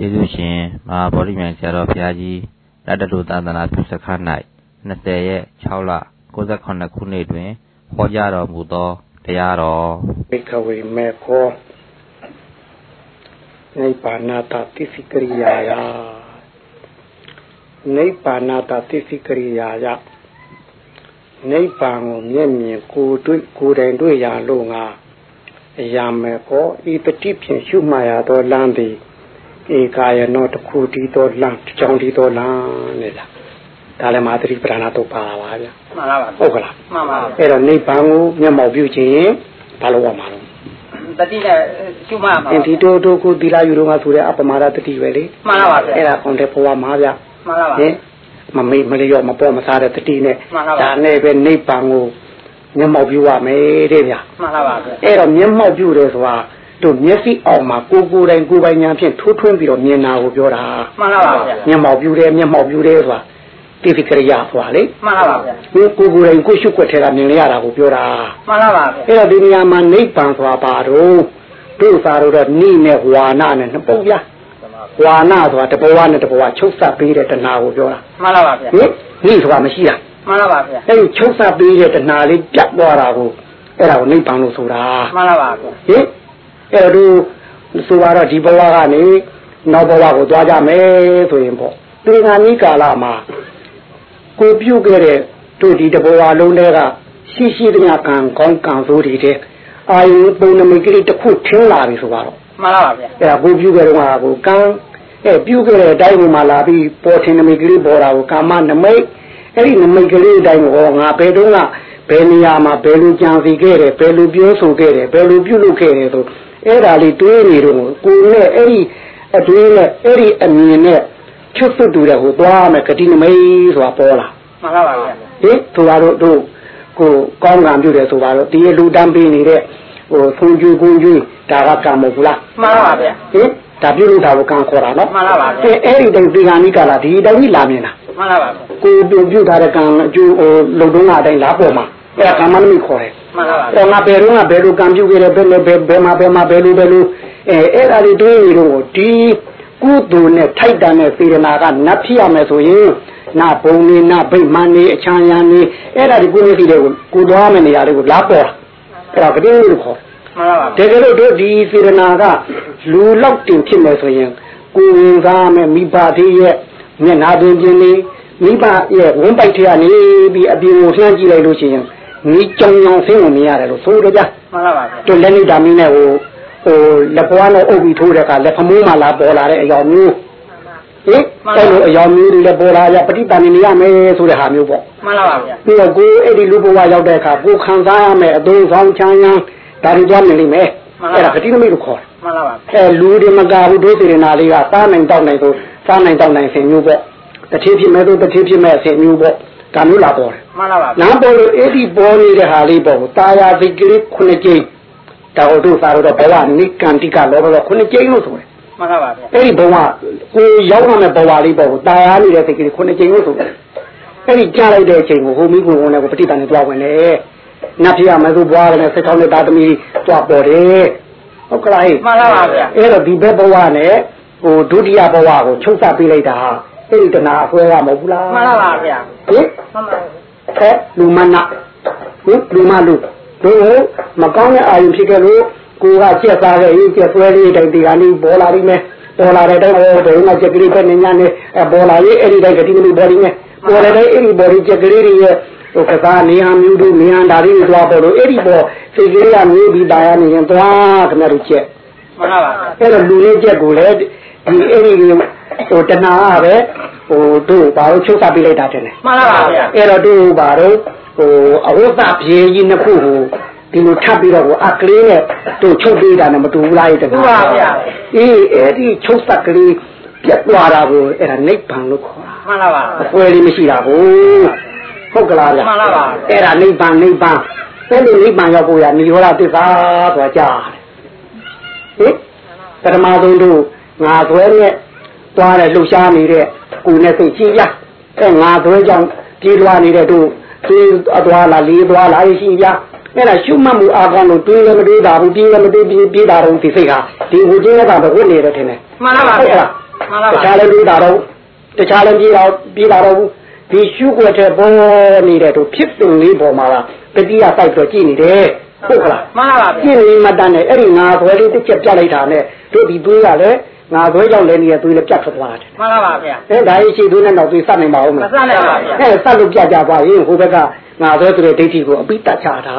ကျေးဇူးရှင်မဟာဗောဓိမြိုင်ဆရာတော်ဘုရားကြီးရတ္တလူသာသနာပြုစခန်း၌20ရက်6လ68ခုနှစ်တွင်ဟောကြားတော်မူသောတရားတော်ဘိကဝေမေခောနိဗ္ဗာနတတိစိကရိယာယနိဗ္ဗာနတတိစိကရိယာယနိဗ္ဗာန်ကိုမျက်မြင်ကိုယ်တွေ့ကိုယ်တိုင်တွေ့ရလို့ငါအရာမေခောဤတတိဖြင့်ရှုမှတ်ရသောလမ်းသည် ဧကာယနောတခုတည်သောလမ်းကြောင်းတည်သောလမ်းနဲ့လားဒါလည်းမာသတိပဋ္ဌာနာတော့ပါပါဗျာမှန်ပါပါဟုတ်ကလားမှန်ပါပါအဲ့တော့နိဗ္ဗာန်ကိုမျက်မှောက်ပြုခြင်းဘာလို့ရမှာလဲတတိနဲ့ရှုမှတ်ပါဒီတို့တို့ကိုသီလယူတော့မှဆိုတဲ့အပမာဒတတိပဲလေမှန်ပါပါအဲ့ဒါကွန်တဲ့ဘဝမှာဗျာမှန်ပါပါဟင်မမေ့မလျော့မပေါ်မစားတဲ့တတိနဲ့ဒါနဲ့ပဲနိဗ္ဗာန်ကိုမျက်မှောက်ပြုရမယ်တဲ့ဗျာမှန်ပါပါအဲ့တော့မျက်မှောက်ပြုတယ်ဆိုတာ တို့မျက်စိအောင်မှာကိုကိုယ်တိုင်ကိုယ်ပိုင်ညာဖြင့်ထိုးထွင်းပြီးတော့မြင်တာကိုပြောတာမှန်ပါပါဗျာမျက်မှောက်ပြုတယ်မျက်မှောက်ပြုတယ်ဆိုတာတိတိကရိယာဆိုတာလေမှန်ပါပါဗျာကိုကိုကိုယ်တိုင်ကိုရှုွက်ထဲကမြင်ရတာကိုပြောတာမှန်ပါပါဗျာအဲ့တော့ဒီနေရာမှာနိဗ္ဗာန်ဆိုတာဘာတော့တို့သာတော့နိနဲ့ဝါနာနဲ့နှစ်ပုတ်ဗျာဝါနာဆိုတာတဘဝနဲ့တဘဝချုပ်ဆက်ပေးတဲ့တဏှာကိုပြောတာမှန်ပါပါဗျာဟင်နိဆိုတာမရှိတာမှန်ပါပါဗျာအဲ့ဒီချုပ်ဆက်ပေးတဲ့တဏှာလေးပြတ်သွားတာကိုအဲ့ဒါကိုနိဗ္ဗာန်လို့ဆိုတာမှန်ပါပါဗျာဟင် အဲ့တော့ဆိုတော့ဒီဘဝကနေနောက်ဘဝကိုသွားကြမယ်ဆိုရင်ပေါ့သင်္ခါနိကာလမှာကိုပြုတ်ခဲ့တဲ့တို့ဒီတဘဝလုံးတည်းကရှိရှိတည်းကံကောင်းကံဆိုးတွေတဲ့အာယုပုံနမိတ်ကလေးတစ်ခုထင်းလာပြီဆိုတော့မှန်ပါပါဗျာအဲ့ဒါကိုပြုတ်ခဲ့တော့ကကိုကံအဲပြုတ်ခဲ့တဲ့အတိုင်းမှာလာပြီးပေါ်ထင်နမိတ်ကလေးပေါ်တာကိုကာမနမိတ်အဲ့ဒီနမိတ်ကလေးအတိုင်းဟောငါဘယ်တော့ကဘယ်နေရာမှာဘယ်လိုကြံစီခဲ့တယ်ဘယ်လိုပြောဆိုခဲ့တယ်ဘယ်လိုပြုလုပ်ခဲ့တယ်ဆို အဲ့ဒါလေးတွေးနေတော့ကိုနဲ့အဲ့ဒီအတွေးနဲ့အဲ့ဒီအမြင်နဲ့ချွတ်သွတ်တူတဲ့ဟိုသွားမယ်ဂတိနမိတ်ဆိုတာပေါ်လာမှန်ပါပါဗျာဟင်သူကတော့တို့ကိုကောင်းကံပြုတယ်ဆိုတော့ဒီလူတန်းပေးနေတဲ့ဟိုဖုန်ကျူကွန်ကျူဒါကကံမဟုတ်လားမှန်ပါဗျာဟင်ဒါပြုလို့ဒါကိုကံခေါ်တာနော်မှန်ပါပါဗျာအဲ့ဒီတိုင်ဒီကဏိကလာဒီတိုင်ကြီးလာမြင်တာမှန်ပါပါကိုပြုပြုထားတဲ့ကံအကျိုးဟိုလုံတုံးကအတိုင်းလာပေါ်မှာအဲ့ဒါကမ္မနမိခေါ်တယ် မှန်ပါပါအဲ့ငါဘယ်တော့ကဘယ်လိုကံပြုခဲ့တယ်ဘယ်လိုဘယ်ဘယ်မှာဘယ်မှာဘယ်လိုဘယ်လိုအဲအဲ့ဒါတွေတွေးနေတော့ဒီကုသိုလ်နဲ့ထိုက်တန်တဲ့စေရနာကနတ်ဖြစ်ရမယ်ဆိုရင်နာဘုံနေနာဗိမာန်နေအချမ်းရံနေအဲ့ဒါဒီကုသိုလ်စီတွေကိုကိုသွားမယ့်နေရာတွေကိုလာပေါ်အဲ့ဒါကတိလို့ခေါ်မှန်ပါပါတကယ်လို့တို့ဒီစေရနာကလူလောက်တင်ဖြစ်မယ်ဆိုရင်ကိုယ်စားမယ်မိဘသေးရဲ့မျက်နာတွင်ခြင်းနေမိဘရဲ့ဝန်းပိုက်ထဲကနေပြီးအပြင်ကိုလှမ်းကြည့်လိုက်လို့ရှိရင် နီးကြောင်ကြောင်ဆင်းဝင်ရတယ်လို့ဆိုကြကြမှန်ပါပါတို့လက်နေတာမင်းနဲ့ဟိုဟိုလက်ပွားနဲ့အုပ်ပြီးထိုးတဲ့အခါလက်ဖမိုးမှလာပေါ်လာတဲ့အယောင်မျိုးဟင်အဲ့လိုအယောင်မျိုးတွေလည်းပေါ်လာရပဋိပန်နေရမယ်ဆိုတဲ့ဟာမျိုးပေါ့မှန်ပါပါဗျာပြီးတော့ကိုအဲ့ဒီလူဘဝရောက်တဲ့အခါကိုခံစားရမယ်အသွင်ဆောင်ချမ်းရမ်းဒါတွေကြားမြင်လိမ့်မယ်အဲ့ဒါပဋိနမိတ်လို့ခေါ်တယ်မှန်ပါပါအဲလူတွေမကဘူးဒုစေရနာလေးကစားနိုင်တောက်နိုင်ဆိုစားနိုင်တောက်နိုင်ဆင်မျိုးပေါ့တတိဖြစ်မဲ့ဆိုတတိဖြစ်မဲ့ဆင်မျိုးပေါ့ ဒါမျိုးလာပေါ်တယ်မှန်ပါပါနားပေါ်လို့အဲ့ဒီပေါ်နေတဲ့ဟာလေးပေါ့တာယာစိတ်ကလေးခုနှစ်ကြိမ်ဒါတို့သာတော့ဘဝနိကန္တိကလောဘတော့ခုနှစ်ကြိမ်လို့ဆိုတယ်မှန်ပါပါအဲ့ဒီဘဝကိုရောက်ရမယ့်ဘဝလေးပေါ့တာယာနေတဲ့စိတ်ကလေးခုနှစ်ကြိမ်လို့ဆိုတယ်အဲ့ဒီကြားလိုက်တဲ့အချိန်ကိုဟိုမိကိုဝင်တယ်ကိုပဋိပန်နဲ့တွားဝင်တယ်နတ်ဖြစ်ရမယ်ဆိုဘွားလည်းစိတ်ကောင်းတဲ့သားသမီးတွားပေါ်တယ်ဟုတ်ကလားမှန်ပါပါဗျာအဲ့တော့ဒီဘက်ဘဝနဲ့ဟိုဒုတိယဘဝကိုချုပ်ဆက်ပေးလိုက်တာဟာ အဲ့ဒီတဏှာအစွဲရမဟုတ်ဘူးလားမှန်ပါပါဗျာဟင်မှန်ပါအဲလူမနာဟင်လူမလူတို့မကောင်းတဲ့အာရုံဖြစ်ခဲ့လို့ကိုကကျက်စားခဲ့ရင်ကျက်ဆွဲလေးတိုင်းဒီကနေ့ပေါ်လာပြီမယ်ပေါ်လာတဲ့တိုင်းဟောတယ်ငါချက်ကလေးပဲနေညာနေပေါ်လာရေးအဲ့ဒီတိုင်းကတိမလို့ပေါ်ရင်းနဲ့ပေါ်လာတဲ့အဲ့ဒီပေါ်ရချက်ကလေးတွေရဲ့ဟိုကစားနေဟံမျိုးတို့နေဟံဒါတွေသွားပေါ်လို့အဲ့ဒီပေါ်စိတ်ကလေးကမျိုးပြီးတာရနေရင်သွားခင်ဗျားတို့ချက်မှန်ပါပါအဲ့တော့လူလေးချက်ကိုလည်းဒီအဲ့ဒီ ဟိုတဏှာကပဲဟိုတို့ဘာလို့ချုပ်စားပေးလိုက်တာတဲ့မှန်ပါပါဗျာအဲ့တော့တို့ဘာလို့ဟိုအဝတ်သပြေကြီးနှစ်ခုကိုဒီလိုထပ်ပြီးတော့ဟိုအကလေးနဲ့တို့ချုပ်ပေးတာနဲ့မတူဘူးလားတကယ်မှန်ပါဗျာအေးအဲ့ဒီချုပ်ဆက်ကလေးပြတ်သွားတာကိုအဲ့ဒါနိဗ္ဗာန်လို့ခေါ်တာမှန်ပါပါအပွဲလေးမရှိတာဘူးဟုတ်ကလားဗျာမှန်ပါပါအဲ့ဒါနိဗ္ဗာန်နိဗ္ဗာန်အဲ့လိုနိဗ္ဗာန်ရောက်ဖို့ရနိရောဓသစ္စာဆိုတာကြားဟင်ပထမဆုံးတို့ငါဆွဲနဲ့ သွားတဲ့လှူရှားနေတဲ့ကိုယ်နဲ့စိတ်ချင်းရအဲငါဆွဲကြောင့်ပြေးလွှားနေတဲ့တို့ပြေးအသွားလားလေးသွားလားရှိပြအဲ့ဒါရှုမှတ်မှုအားကောင်းလို့တွေးလည်းမတွေးတာဘူးပြေးလည်းမတွေးပြေးပြေးတာတော့ဒီစိတ်ဟာဒီဝိကျင်းကဘဝနေတယ်ထင်တယ်မှန်ပါပါအဲ့ဒါတခြားလည်းပြေးတာတော့တခြားလည်းပြေးတော့ပြေးတာတော့ဒီရှုွက်တဲ့ပေါ်နေတဲ့တို့ဖြစ်စဉ်လေးပေါ်မှာလားတတိယစိုက်တော့ကြည့်နေတယ်ဟုတ်ကလားမှန်ပါပါကြည့်နေမှတန်းနဲ့အဲ့ဒီငါဘွယ်လေးတစ်ချက်ပြလိုက်တာနဲ့တို့ဒီသွေးကလည်း ငါဘွယ်ကြောင့်လည်းနေရသွေးလည်းပြတ်ထွက်သွားတယ်မှန်ပါပါဗျာအဲဒါကြီးရှိသွေးနဲ့နောက်သွေးစနိုင်ပါဦးမမလားစနိုင်ပါဗျာအဲဆက်လို့ပြကြပါရင်ဟိုဘက်ကငါဘွယ်ဆိုတဲ့ဒိဋ္ဌိကိုအပိတ္တချတာ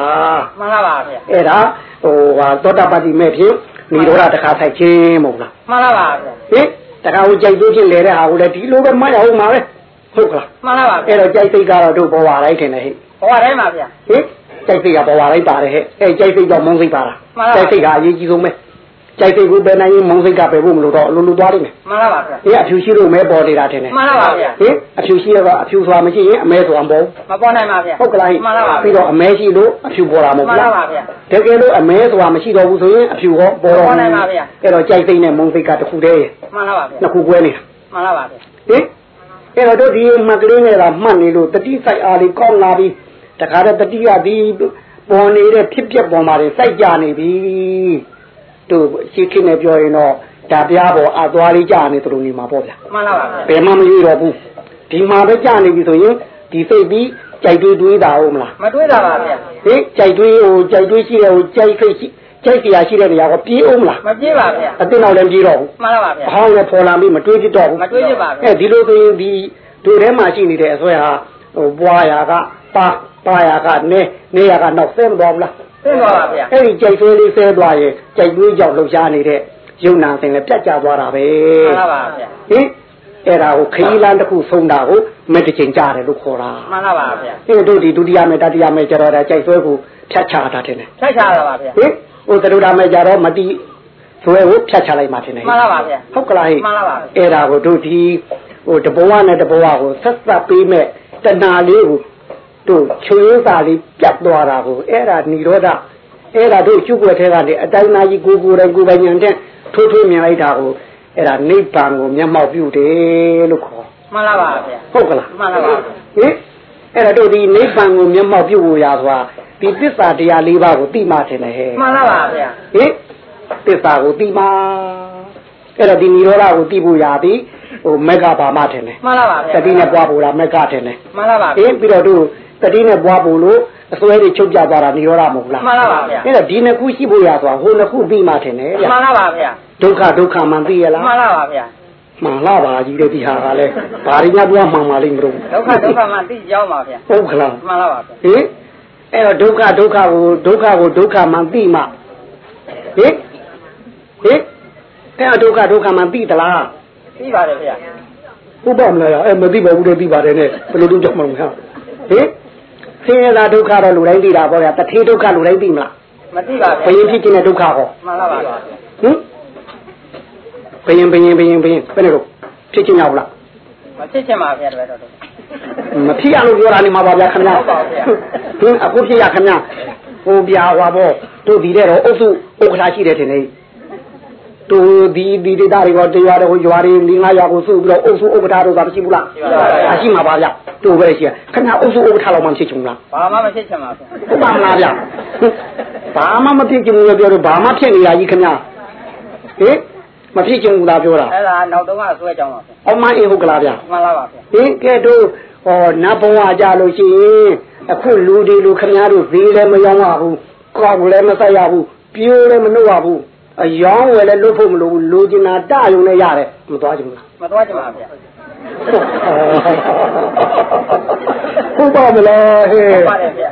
မှန်ပါပါဗျာအဲ့ဒါဟိုဟာသောတာပတိမဲ့ဖြင့်និရောဓတခါထိုက်ခြင်းမဟုတ်လားမှန်ပါပါဗျာဟင်တခါကိုကြိုက်သွေးဖြစ်လေတဲ့ဟာကိုလည်းဒီလိုပဲမှတ်ရအောင်ပါပဲဟုတ်ကလားမှန်ပါပါဗျာအဲ့တော့ကြိုက်စိတ်ကတော့တို့ဘဝလိုက်ထင်တယ်ဟဲ့ဘဝတိုင်းပါဗျာဟင်ကြိုက်စိတ်ကဘဝလိုက်ပါတယ်ဟဲ့အဲကြိုက်စိတ်တော့မုန်းစိတ်ပါလားမှန်ပါပါကြိုက်စိတ်ကအရေးကြီးဆုံးပဲ ကြိုက်စိတ်ကိုပဲနိုင်ရင်မုန်းစိတ်ကပဲဖို့မလို့တော့အလိုလိုသွားလိမ့်မယ်မှန်ပါပါဗျာဒီအဖြူရှိလို့မဲပေါ်နေတာထင်တယ်မှန်ပါပါဗျာဟင်အဖြူရှိရတော့အဖြူဆိုတာမရှိရင်အမဲဆိုတာမပေါ်မပေါ်နိုင်ပါဗျာဟုတ်ကလားဟိမှန်ပါပါပြီးတော့အမဲရှိလို့အဖြူပေါ်တာမဟုတ်မှန်ဘူးပါလားပါဗျာတကယ်လို့အမဲဆိုတာမရှိတော့ဘူးဆိုရင်အဖြူဟောပေါ်တော့ပေါ်နိုင်ပါဗျာအဲ့တော့ကြိုက်စိတ်နဲ့မုန်းစိတ်ကတစ်ခုတည်းရဲ့မှန်ပါပါဗျာနှစ်ခုကွဲနေတာမှန်ပါပါဗျာဟင်အဲ့တော့တို့ဒီမှတ်ကလေးနဲ့သာမှတ်နေလို့တတိစိုက်အားလေးကောင်းလာပြီတခါတည်းတတိယဒီပေါ်နေတဲ့ဖြစ်ပျက်ပေါ်မှာတွေစိုက်ကြနေပြီ တို့ရှိခိနဲ့ပြောရင်တော့ဒါပြားပေါ်အသွားလေးကြာနေသလိုနေမှာပေါ့ဗျာမှန်ပါပါဗျာဘယ်မှမရွေးတော့ဘူးဒီမှာပဲကြာနေပြီဆိုရင်ဒီစိတ်ပြီးကြိုက်တွေးတွေးတာဟုတ်မလားမတွေးတာပါဗျာဟင်ကြိုက်တွေးဟိုကြိုက်တွေးရှိတဲ့ဟိုကြိုက်ခိတ်ရှိကြိုက်တရားရှိတဲ့နေရာကပြေးအောင်မလားမပြေးပါဗျာအတင်းတော့လည်းပြေးတော့ဘူးမှန်ပါပါဗျာအဟောင်းလည်းပေါ်လာပြီးမတွေးဖြစ်တော့ဘူးမတွေးဖြစ်ပါဗျာအဲဒီလိုဆိုရင်ဒီတို့ထဲမှာရှိနေတဲ့အစွဲဟာဟိုပွားရာက ပါပါရာကနေနေရာကနောက်ဆင်းသွားမလားသိပါပါဗျာအဲ့ဒီကြိုက်ဆွဲလေးဆဲသွားရင်ကြိုက်တွေးကြောင့်လှုပ်ရှားနေတဲ့ယုံနာစင်လည်းပြတ်ကျသွားတာပဲမှန်ပါပါဗျာဟင်အဲ့ဒါကိုခရီးလမ်းတစ်ခုဆုံးတာကိုမက်တချင်ကြတယ်လို့ခေါ်တာမှန်ပါပါဗျာဒီတို့ဒီဒုတိယမေတတိယမေကျတော့ဒါကြိုက်ဆွဲကိုဖြတ်ချတာတင်တယ်ဆက်ချတာပါဗျာဟင်ဟိုသရုဒ္ဓမေကျတော့မတိဆွဲကိုဖြတ်ချလိုက်မှတင်တယ်မှန်ပါပါဗျာဟုတ်ကလားဟိမှန်ပါပါအဲ့ဒါကိုတို့ဒီဟိုတဘဝနဲ့တဘဝကိုဆက်ဆက်ပေးမဲ့တဏှာလေးကို တို့ချွေးစာလေးပြတ်သွားတာကိုအဲ့ဒါនិရောဓအဲ့ဒါတို့ကျုပ်ွက်ထဲကနေအတိုင်းသားကြီးကိုကိုယ်တိုင်ကိုယ်ပိုင်ဉာဏ်နဲ့ထိုးထွင်းမြင်လိုက်တာကိုအဲ့ဒါနိဗ္ဗာန်ကိုမျက်မှောက်ပြုတယ်လို့ခေါ်မှန်ပါပါဗျာဟုတ်ကလားမှန်ပါပါဟင်အဲ့ဒါတို့ဒီနိဗ္ဗာန်ကိုမျက်မှောက်ပြုဖို့ရဆိုတာဒီသစ္စာတရား၄ပါးကိုသိမှထင်တယ်ဟဲ့မှန်ပါပါဗျာဟင်သစ္စာကိုသိမှအဲ့ဒါဒီនិရောဓကိုသိဖို့ရသည်ဟိုမက်ကပါမှထင်တယ်မှန်ပါပါဗျာတတိနဲ့ပွားဖို့လားမက်ကထင်တယ်မှန်ပါပါဟင်ပြီးတော့တို့ တတိနဲ့ပွားဖို့လို့အစွဲတွေချုပ်ပြသွားတာនិရောဓမဟုတ်လားမှန်ပါပါဗျာအဲ့ဒါဒီနှစ်ခုရှိဖို့ရဆိုတာဟိုနှစ်ခုသိမှထင်တယ်ဗျမှန်ပါပါဗျာဒုက္ခဒုက္ခမှန်သိရလားမှန်ပါပါဗျာမှန်လားပါကြီးတဲ့ဒီဟာကလည်းဘာရင်းများပြောမှန်ပါလိမ့်မလို့ဒုက္ခဒုက္ခမှသိကြောင်းပါဗျာဟုတ်ကလားမှန်ပါပါဗျာဟင်အဲ့တော့ဒုက္ခဒုက္ခကိုဒုက္ခကိုဒုက္ခမှန်သိမှဟင်ဟင်အဲ့တော့ဒုက္ခဒုက္ခမှန်သိသလားသိပါတယ်ဗျာဟုတ်ပါမလားအဲ့မသိပါဘူးတော့သိပါတယ်နဲ့ဘယ်လိုလုပ်ကြမလို့ဟာဟင် ဆင်းရဲတာဒုက္ခတော့လူတိုင်းသိတာပေါ့ဗျာတထေဒုက္ခလူတိုင်းသိမလားမသိပါဘဗျာယင်ဖြစ်ခြင်းတဲ့ဒုက္ခဟောမှန်ပါပါဗျာဟင်ဘယင်ဘယင်ဘယင်ဘယင်ဘယ်နဲ့တော့ဖြစ်ခြင်းရောက်လားမဖြစ်ချင်ပါဗျာတပည့်တော်တို့မဖြစ်ရလို့ပြောတာနေမှာပါဗျာခင်ဗျာဟုတ်ပါဗျာဟင်အခုဖြစ်ရခင်ဗျာဟိုဗျာဟွာပေါ့တို့ဒီတဲ့တော့အုပ်စုဥက္ကဋ္ဌရှိတယ်ထင်တယ် တို့ဒီဒီဒေတာတွေကတရားတော်ရွာတွေ၄၅ရာကိုစုပြီးတော့အုပ်စုဥက္ကဋ္ဌတို့ကမရှိဘူးလားအရှိမှာပါဗျတို့ပဲရှိရခင်ဗျာအုပ်စုဥက္ကဋ္ဌလောက်မှဖြစ်ချင်ဘူးလားဘာမှမဖြစ်ချင်ပါဗျာဟုတ်ပါမလားဗျဘာမှမဖြစ်ချင်ဘူးလို့ပြောတော့ဘာမှဖြစ်နေတာကြီးခင်ဗျာဟင်မဖြစ်ချင်ဘူးလားပြောတာအဲ့ဒါနောက်တော့ကဆွဲကြောင်းပါဗျာအောင်မအေးဟုတ်ကလားဗျမှန်ပါပါဗျာဟင်ကဲတို့ဟောနတ်ဘဝကြလို့ရှိရင်အခုလူဒီလူခမည်းတော်ဈေးလည်းမရောင်းရဘူးကောက်လည်းမဆက်ရဘူးပြိုးလည်းမနှုတ်ရဘူး အယောင်းဝယ်လည်းလွတ်ဖို့မလိုဘူးလူကျင်တာတယုံနဲ့ရတယ်မသွားကြဘူးလားမသွားချင်ပါဗျာဟုတ်ပါမလားဟဲ့ဟုတ်ပါတယ်ဗျာ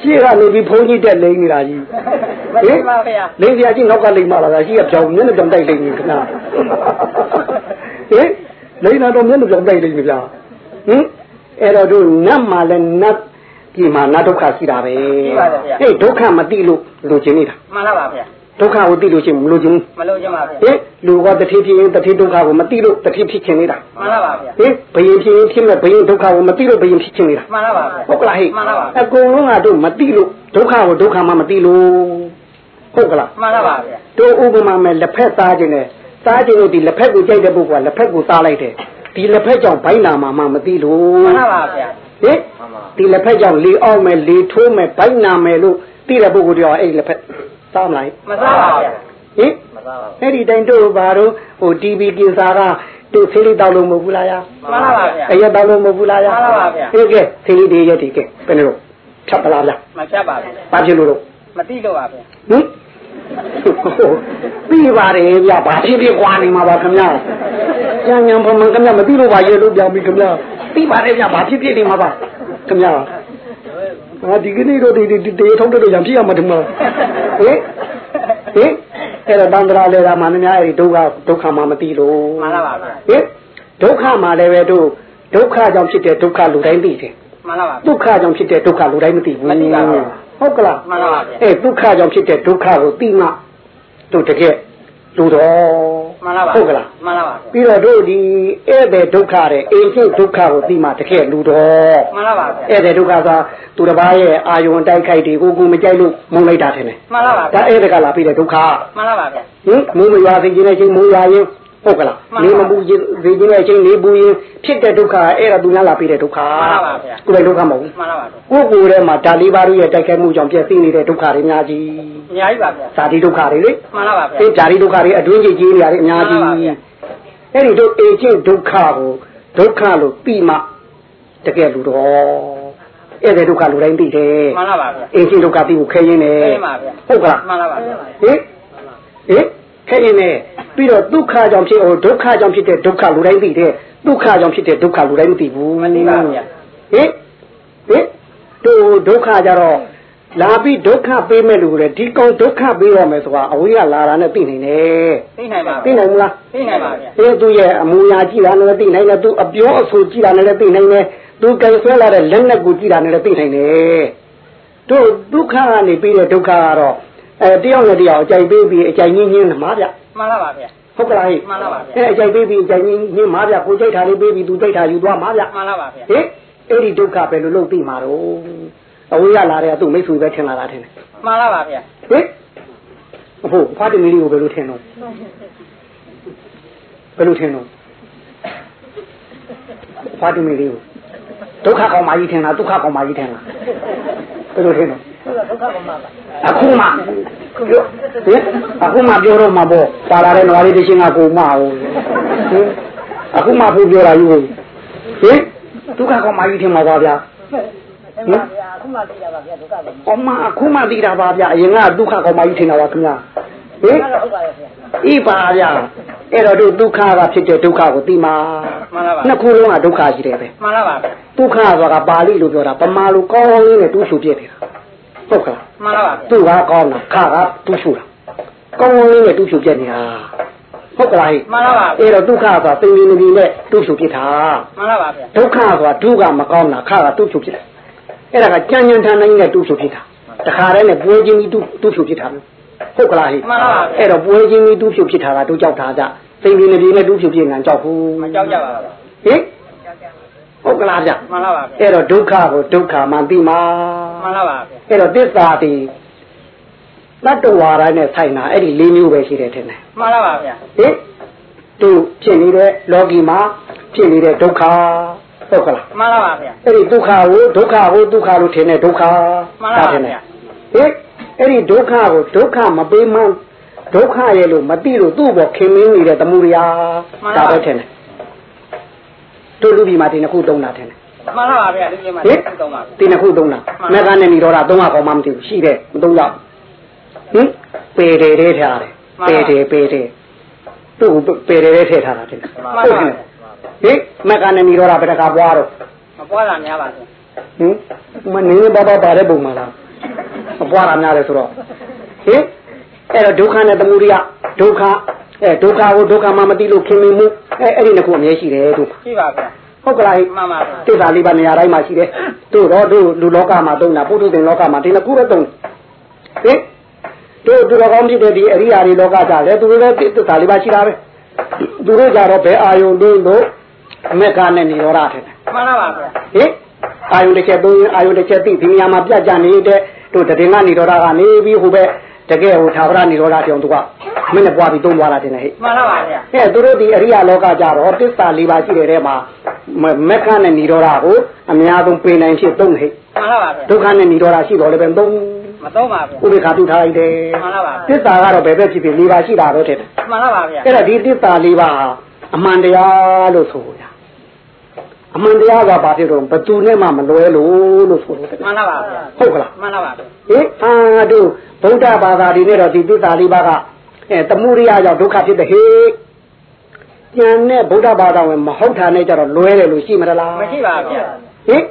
ရှေ့ကနေပြီးဘုန်းကြီးတက်လိမ့်နေတာကြီးမသိပါဗျာလိမ့်စရာကြီးနောက်ကလိမ့်မလာတာရှိကပြောင်းမျက်နှာပြောင်းတိုက်လိမ့်နေခဏဟင်လိမ့်တာတော့မျက်နှာပြောင်းတိုက်လိမ့်နေဗျာဟင်အဲ့တော့တို့နတ်မှာလည်းနတ်ဒီမှာနတ်ဒုက္ခရှိတာပဲဟေးဒုက္ခမသိလို့လိုချင်နေတာမှန်ပါပါဗျာ ဒုက္ခကိုသိလို့ရှိရင်မလိုချင်ဘူးမလို့ချင်ပါဗျာဟင်လူကတတိဖြစ်ရင်တတိဒုက္ခကိုမသိလို့တတိဖြစ်ချင်နေတာမှန်ပါပါဗျာဟင်ဘယင်ဖြစ်ရင်ဖြစ်မဲ့ဘယင်ဒုက္ခကိုမသိလို့ဘယင်ဖြစ်ချင်နေတာမှန်ပါပါဗျာဟုတ်ကလားဟဲ့မှန်ပါပါအကုန်လုံးကတို့မသိလို့ဒုက္ခကိုဒုက္ခမှမသိလို့ဟုတ်ကလားမှန်ပါပါဗျာတို့ဥပမာမဲ့လက်ဖက်သားခြင်းနဲ့စားခြင်းတို့ဒီလက်ဖက်ကိုကြိုက်တဲ့ပုဂ္ဂိုလ်ကလက်ဖက်ကိုစားလိုက်တယ်ဒီလက်ဖက်ကြောင့်ဘိုင်းနာမှာမှမသိလို့မှန်ပါပါဗျာဟင်ဒီလက်ဖက်ကြောင့်လေအောင်မယ်လေထိုးမယ်ဘိုင်းနာမယ်လို့သိတဲ့ပုဂ္ဂိုလ်တယောက်အဲ့ဒီလက်ဖက် စားမလားမစားပါဗျာဟင်မစားပါဘူးအဲ့ဒီတိုင်တို့ဘာတို့ဟို TV ကင်စာကတို့ဆေးလေးတောက်လို့မဟုတ်ဘူးလားယာမှန်ပါပါဗျာအရက်တောက်လို့မဟုတ်ဘူးလားယာမှန်ပါပါဗျာအေးကဲဆေးလေးတွေရက်ဒီကဲဘယ်လိုဖြတ်ပလားဗျာမဖြတ်ပါဘူးဘာဖြစ်လို့လို့မတိလို့ပါဗျာဟင်ပြီးပါတယ်ဗျာဘာဖြစ်ဖြစ်ကွာနေမှာပါခင်ဗျာညံညံဖမန်ခင်ဗျာမသိလို့ပါရေလို့ပြောင်းပြီခင်ဗျာပြီးပါတယ်ဗျာဘာဖြစ်ဖြစ်နေမှာပါခင်ဗျာ အာဒီကနေ့တော့ဒီဒီတေထုံးတဲ့ရံဖြစ်ရမှာတမဟင်ဟင်အဲ့တော့တန်ត្រာလေတာမှန်များအဲ့ဒီဒုက္ခဒုက္ခမှမသိလို့မှန်ပါပါဗျာဟင်ဒုက္ခမှလည်းပဲတို့ဒုက္ခကြောင့်ဖြစ်တဲ့ဒုက္ခလူတိုင်းသိတယ်မှန်ပါပါဒုက္ခကြောင့်ဖြစ်တဲ့ဒုက္ခလူတိုင်းမသိဘူးမသိပါဘူးဟုတ်ကလားမှန်ပါပါဗျာအဲဒုက္ခကြောင့်ဖြစ်တဲ့ဒုက္ခကိုသိမှတို့တကယ်လူတော် မှန်ပါပါဟုတ်ကလားမှန်ပါပါဗျာပြီးတော့တို့ဒီဧည့်သည်ဒုက္ခတဲ့အိမ်ဖြစ်ဒုက္ခကိုသိမှတကယ်လူတော်မှန်ပါပါဗျာဧည့်သည်ဒုက္ခဆိုသူတစ်ပါးရဲ့အာယုံတိုက်ခိုက်တွေကိုကိုမကြိုက်လို့မုန်းလိုက်တာထင်တယ်မှန်ပါပါဒါဧည့်သည်ကလာပြီးတဲ့ဒုက္ခမှန်ပါပါဗျာဟင်မိုးမရွာသိခြင်းနဲ့ချင်းမိုးရွာရင် ဟုတ်ကလားမှန်ပါနေမပူခြင်းသိခြင်းနဲ့ချင်းနေပူရင်ဖြစ်တဲ့ဒုက္ခအဲ့ဒါသူများလာပြီးတဲ့ဒုက္ခမှန်ပါပါဗျာကိုယ်လည်းဒုက္ခမဟုတ်ဘူးမှန်ပါပါဗျာကိုယ်ကိုယ်ထဲမှာဒါလေးပါးတို့ရဲ့တိုက်ခိုက်မှုကြောင့်ပြည့်စည်နေတဲ့ဒုက္ခတွေအများကြီးအများကြီးပါဗျာဇာတိဒုက္ခတွေလေမှန်ပါပါဗျာဒီဇာတိဒုက္ခတွေအတွင်းကြီးကြီးနေရတယ်အများကြီးမှန်ပါဗျာအဲ့ဒီတို့အေချင်းဒုက္ခကိုဒုက္ခလို့ပြီးမှတကယ်လူတော်အဲ့ဒီဒုက္ခလူတိုင်းသိတယ်မှန်ပါပါဗျာအေချင်းဒုက္ခပြီးကိုခဲရင်းနေခဲရင်းပါဗျာဟုတ်ကလားမှန်ပါပါဗျာဟင်ဟင် ခဲရင်းနေပြီးတော့ဒုက္ခကြောင့်ဖြစ်ဟိုဒုက္ခကြောင့်ဖြစ်တဲ့ဒုက္ခလူတိုင်းသိတယ်ဒုက္ခကြောင့်ဖြစ်တဲ့ဒုက္ခလူတိုင်းမသိဘူးမသိပါဘူးဗျာဟင်ဟင်တို့ဒုက္ခကြတော့လာပြီးဒုက္ခပေးမဲ့လူတွေဒီကောင်ဒုက္ခပေးရမယ်ဆိုတာအဝေးကလာတာနဲ့သိနေတယ်သိနိုင်ပါသိနိုင်မလားသိနိုင်ပါဗျာအဲသူရဲ့အမူအရာကြည့်တာနဲ့လည်းသိနိုင်တယ်သူအပြောအဆိုကြည့်တာနဲ့လည်းသိနိုင်တယ်သူကြိုင်ဆွဲလာတဲ့လက်နဲ့ကိုကြည့်တာနဲ့လည်းသိနိုင်တယ်တို့ဒုက္ခကနေပြီးတဲ့ဒုက္ခကတော့ အဲတယောက်နဲ့တယောက်အကြိုက်ပေးပြီးအကြိုက်ညင်းညင်းမှာဗျမှန်ပါပါဗျာဟုတ်ကလားဟိမှန်ပါပါဗျာအဲအကြိုက်ပေးပြီးအကြိုက်ညင်းညင်းမှာဗျကိုကြိုက်တာလေးပေးပြီးသူကြိုက်တာယူသွားမှာဗျမှန်ပါပါဗျာဟင်အဲ့ဒီဒုက္ခပဲလို့လို့သိမှာတော့အဝေးရလာတဲ့သူမိတ်ဆွေပဲထင်လာတာထင်တယ်မှန်ပါပါဗျာဟင်အဖို့ဖာတင်မီလေးကိုဘယ်လိုထင်တော့ဘယ်လိုထင်တော့ဖာတင်မီလေးကိုဒုက္ခကောင်မကြီးထင်လားဒုက္ခကောင်မကြီးထင်လားဘယ်လိုထင်တော့ဒုက္ခကမှပါ အခုမှဟင်အခုမှပြောတော့မှာပေါ့ပါလာတဲ့နွားလေးတစ်ချင်းကကိုမဟုတ်ဟင်အခုမှဖို့ပြောတာယူဟင်ဒုက္ခကောင်မကြီးထင်မှာပါဗျာမှန်ပါဗျာအခုမှသိရပါဗျာဒုက္ခကမှ။အမအခုမှသိတာပါဗျာ။အရင်ကဒုက္ခကောင်မကြီးထင်တာပါခင်ဗျာ။ဟင်ဟုတ်ပါရဲ့ဗျာဤပါဗျာ။အဲ့တော့တို့ဒုက္ခကဖြစ်တဲ့ဒုက္ခကိုသိမှာမှန်ပါပါနှစ်ခုလုံးကဒုက္ခရှိတယ်ပဲမှန်ပါပါဗျာ။ဒုက္ခဆိုတာပါဠိလိုပြောတာပမာလိုကောင်းကောင်းလေးနဲ့တူးဆူပြစ်နေတာ။ ဟုတ်ကလားမှန်ပါပါဗျာ။သူ့ကကောင်းတာခကတူးဆူတာ။ကောင်းကောင်းလေးနဲ့တူးဆူပြစ်နေတာ။ဟုတ်ကလားဟိမှန်ပါပါအဲ့တော့ဒုက္ခဆိုတာသိနေနေနဲ့တူးဆူပြစ်တာမှန်ပါပါဗျာဒုက္ခဆိုတာဒုက္ခမကောင်းတာခကတူးဆူပြစ်တာအဲ့ဒါကကြံကြံထန်တိုင်းနဲ့တူးဆူပြစ်တာတခါတည်းနဲ့ပွဲချင်းကြီးတူးတူးဆူပြစ်တာဟုတ်ကလားဟိမှန်ပါပါဗျာအဲ့တော့ပွဲချင်းကြီးတူးဖြုတ်ဖြစ်တာကတို့ကြောက်တာကြစိန်ပြင်းနေပြင်းနဲ့တူးဖြုတ်ဖြစ်ငံကြောက်ဘူးမကြောက်ကြပါဘူးဟင် ဟုတ်ကလားဗျမှန်ပါပါဗျာအဲ့တော့ဒုက္ခကိုဒုက္ခမှန်သိမှာမှန်ပါပါဗျာအဲ့တော့သစ္စာတိတတ္တဝါတိုင်းနဲ့ဆိုင်တာအဲ့ဒီ၄မျိုးပဲရှိတယ်ထင်တယ်မှန်ပါပါဗျာဟင်သူဖြစ်နေတဲ့လောကီမှာဖြစ်နေတဲ့ဒုက္ခဟုတ်ကလားမှန်ပါပါဗျာအဲ့ဒီဒုက္ခကိုဒုက္ခကိုဒုက္ခလို့ထင်တဲ့ဒုက္ခမှန်ပါပါထင်တယ်ဗျာဟင်အဲ့ဒီဒုက္ခကိုဒုက္ခမပေးမှန်းဒုက္ခရဲ့လို့မသိလို့သူ့ဘောခင်မင်းနေတဲ့သမှုရာဒါပဲထင်တယ် တို့လူပြည်မှာဒီနှစ်ခုသုံးတာထင်တယ်မှန်ပါပါဗျာဒီနေ့မှဟင်သိတော့ပါဗျာဒီနှစ်ခုသုံးတာမက်ကနဲ့နေတော့တာသုံးခါကောင်းမှမသိဘူးရှိတယ်မသုံးတော့ဟင်ပေတယ်တဲ့ထားတယ်ပေတယ်ပေတယ်သူ့ကိုပေတယ်တဲ့ထည့်ထားတာထင်တယ်မှန်ပါဟုတ်ပါကဲ့ဟင်မက်ကနဲ့နေတော့တာဘယ်တခါပွားတော့မပွားတာများပါဗျာဟင်မနေဘာဘာပါတဲ့ပုံမှန်လားမပွားတာများတယ်ဆိုတော့ဟင်အဲ့တော့ဒုက္ခနဲ့သမုဒိယဒုက္ခ အဲဒုက္ခကိုဒုက္ခမှမသိလို့ခင်မင်မှုအဲအဲ့ဒီနှစ်ခုအမြဲရှိတယ်တို့ရှိပါဗျာဟုတ်ကလားဟိမှန်ပါဗျာသစ္စာလေးပါးနေရာတိုင်းမှာရှိတယ်တို့တော့တို့လူလောကမှာသုံးတာပုထုသင်လောကမှာဒီနှစ်ခုပဲသုံးတယ်ဟင်တို့သူတော်ကောင်းဖြစ်တဲ့ဒီအရိယာတွေလောကကြတယ်သူတို့လည်းသစ္စာလေးပါးရှိတာပဲသူတို့ကြတော့ဘယ်အာယုန်တို့လို့အမက်ကနဲ့နေရောတာထင်တယ်မှန်ပါပါဗျာဟင်အာယုန်တစ်ချက်သုံးရင်အာယုန်တစ်ချက်သိဒီနေရာမှာပြတ်ကြနေတဲ့တို့တည်ငါနေတော့တာကနေပြီးဟိုပဲ တကယ်ဟိုသာဝရနေတော့တာတောင်သူကမင်းနဲ့ပွားပြီးသုံးသွားတာတင်လေဟဲ့မှန်ပါပါဗျာအဲသူတို့ဒီအရိယာလောကကြတော့တစ္ဆာ၄ပါးရှိတဲ့ထဲမှာမက္ခနဲ့និရောဓကိုအများဆုံးပေနိုင်ဖြစ်သုံးဟဲ့မှန်ပါပါဗျာဒုက္ခနဲ့និရောဓရှိတော့လည်းပဲသုံးမတော့ပါဗျာဥပေက္ခတုထားလိုက်တယ်မှန်ပါပါတစ္ဆာကတော့ဘယ်ဘက်ဖြစ်ဖြစ်၄ပါးရှိတာပဲတဲ့မှန်ပါပါဗျာအဲ့တော့ဒီတစ္ဆာ၄ပါးဟာအမှန်တရားလို့ဆိုရ အမှန်တရားကဘာဖြစ်တော့ဘသူနဲ့မှမလွဲလို့လို့ဆိုတယ်မှန်လားပါဗျာဟုတ်ကလားမှန်လားပါဗျာဟင်အာတို့ဗုဒ္ဓဘာသာဒီနဲ့တော့ဒီသစ္စာလေးပါးကအဲတမှုရိယကြောင့်ဒုက္ခဖြစ်တဲ့ဟေ့ကျန်တဲ့ဗုဒ္ဓဘာသာဝင်မဟုတ်တာနဲ့ကြတော့လွဲတယ်လို့ရှိမလားမရှိပါဗျာဟင်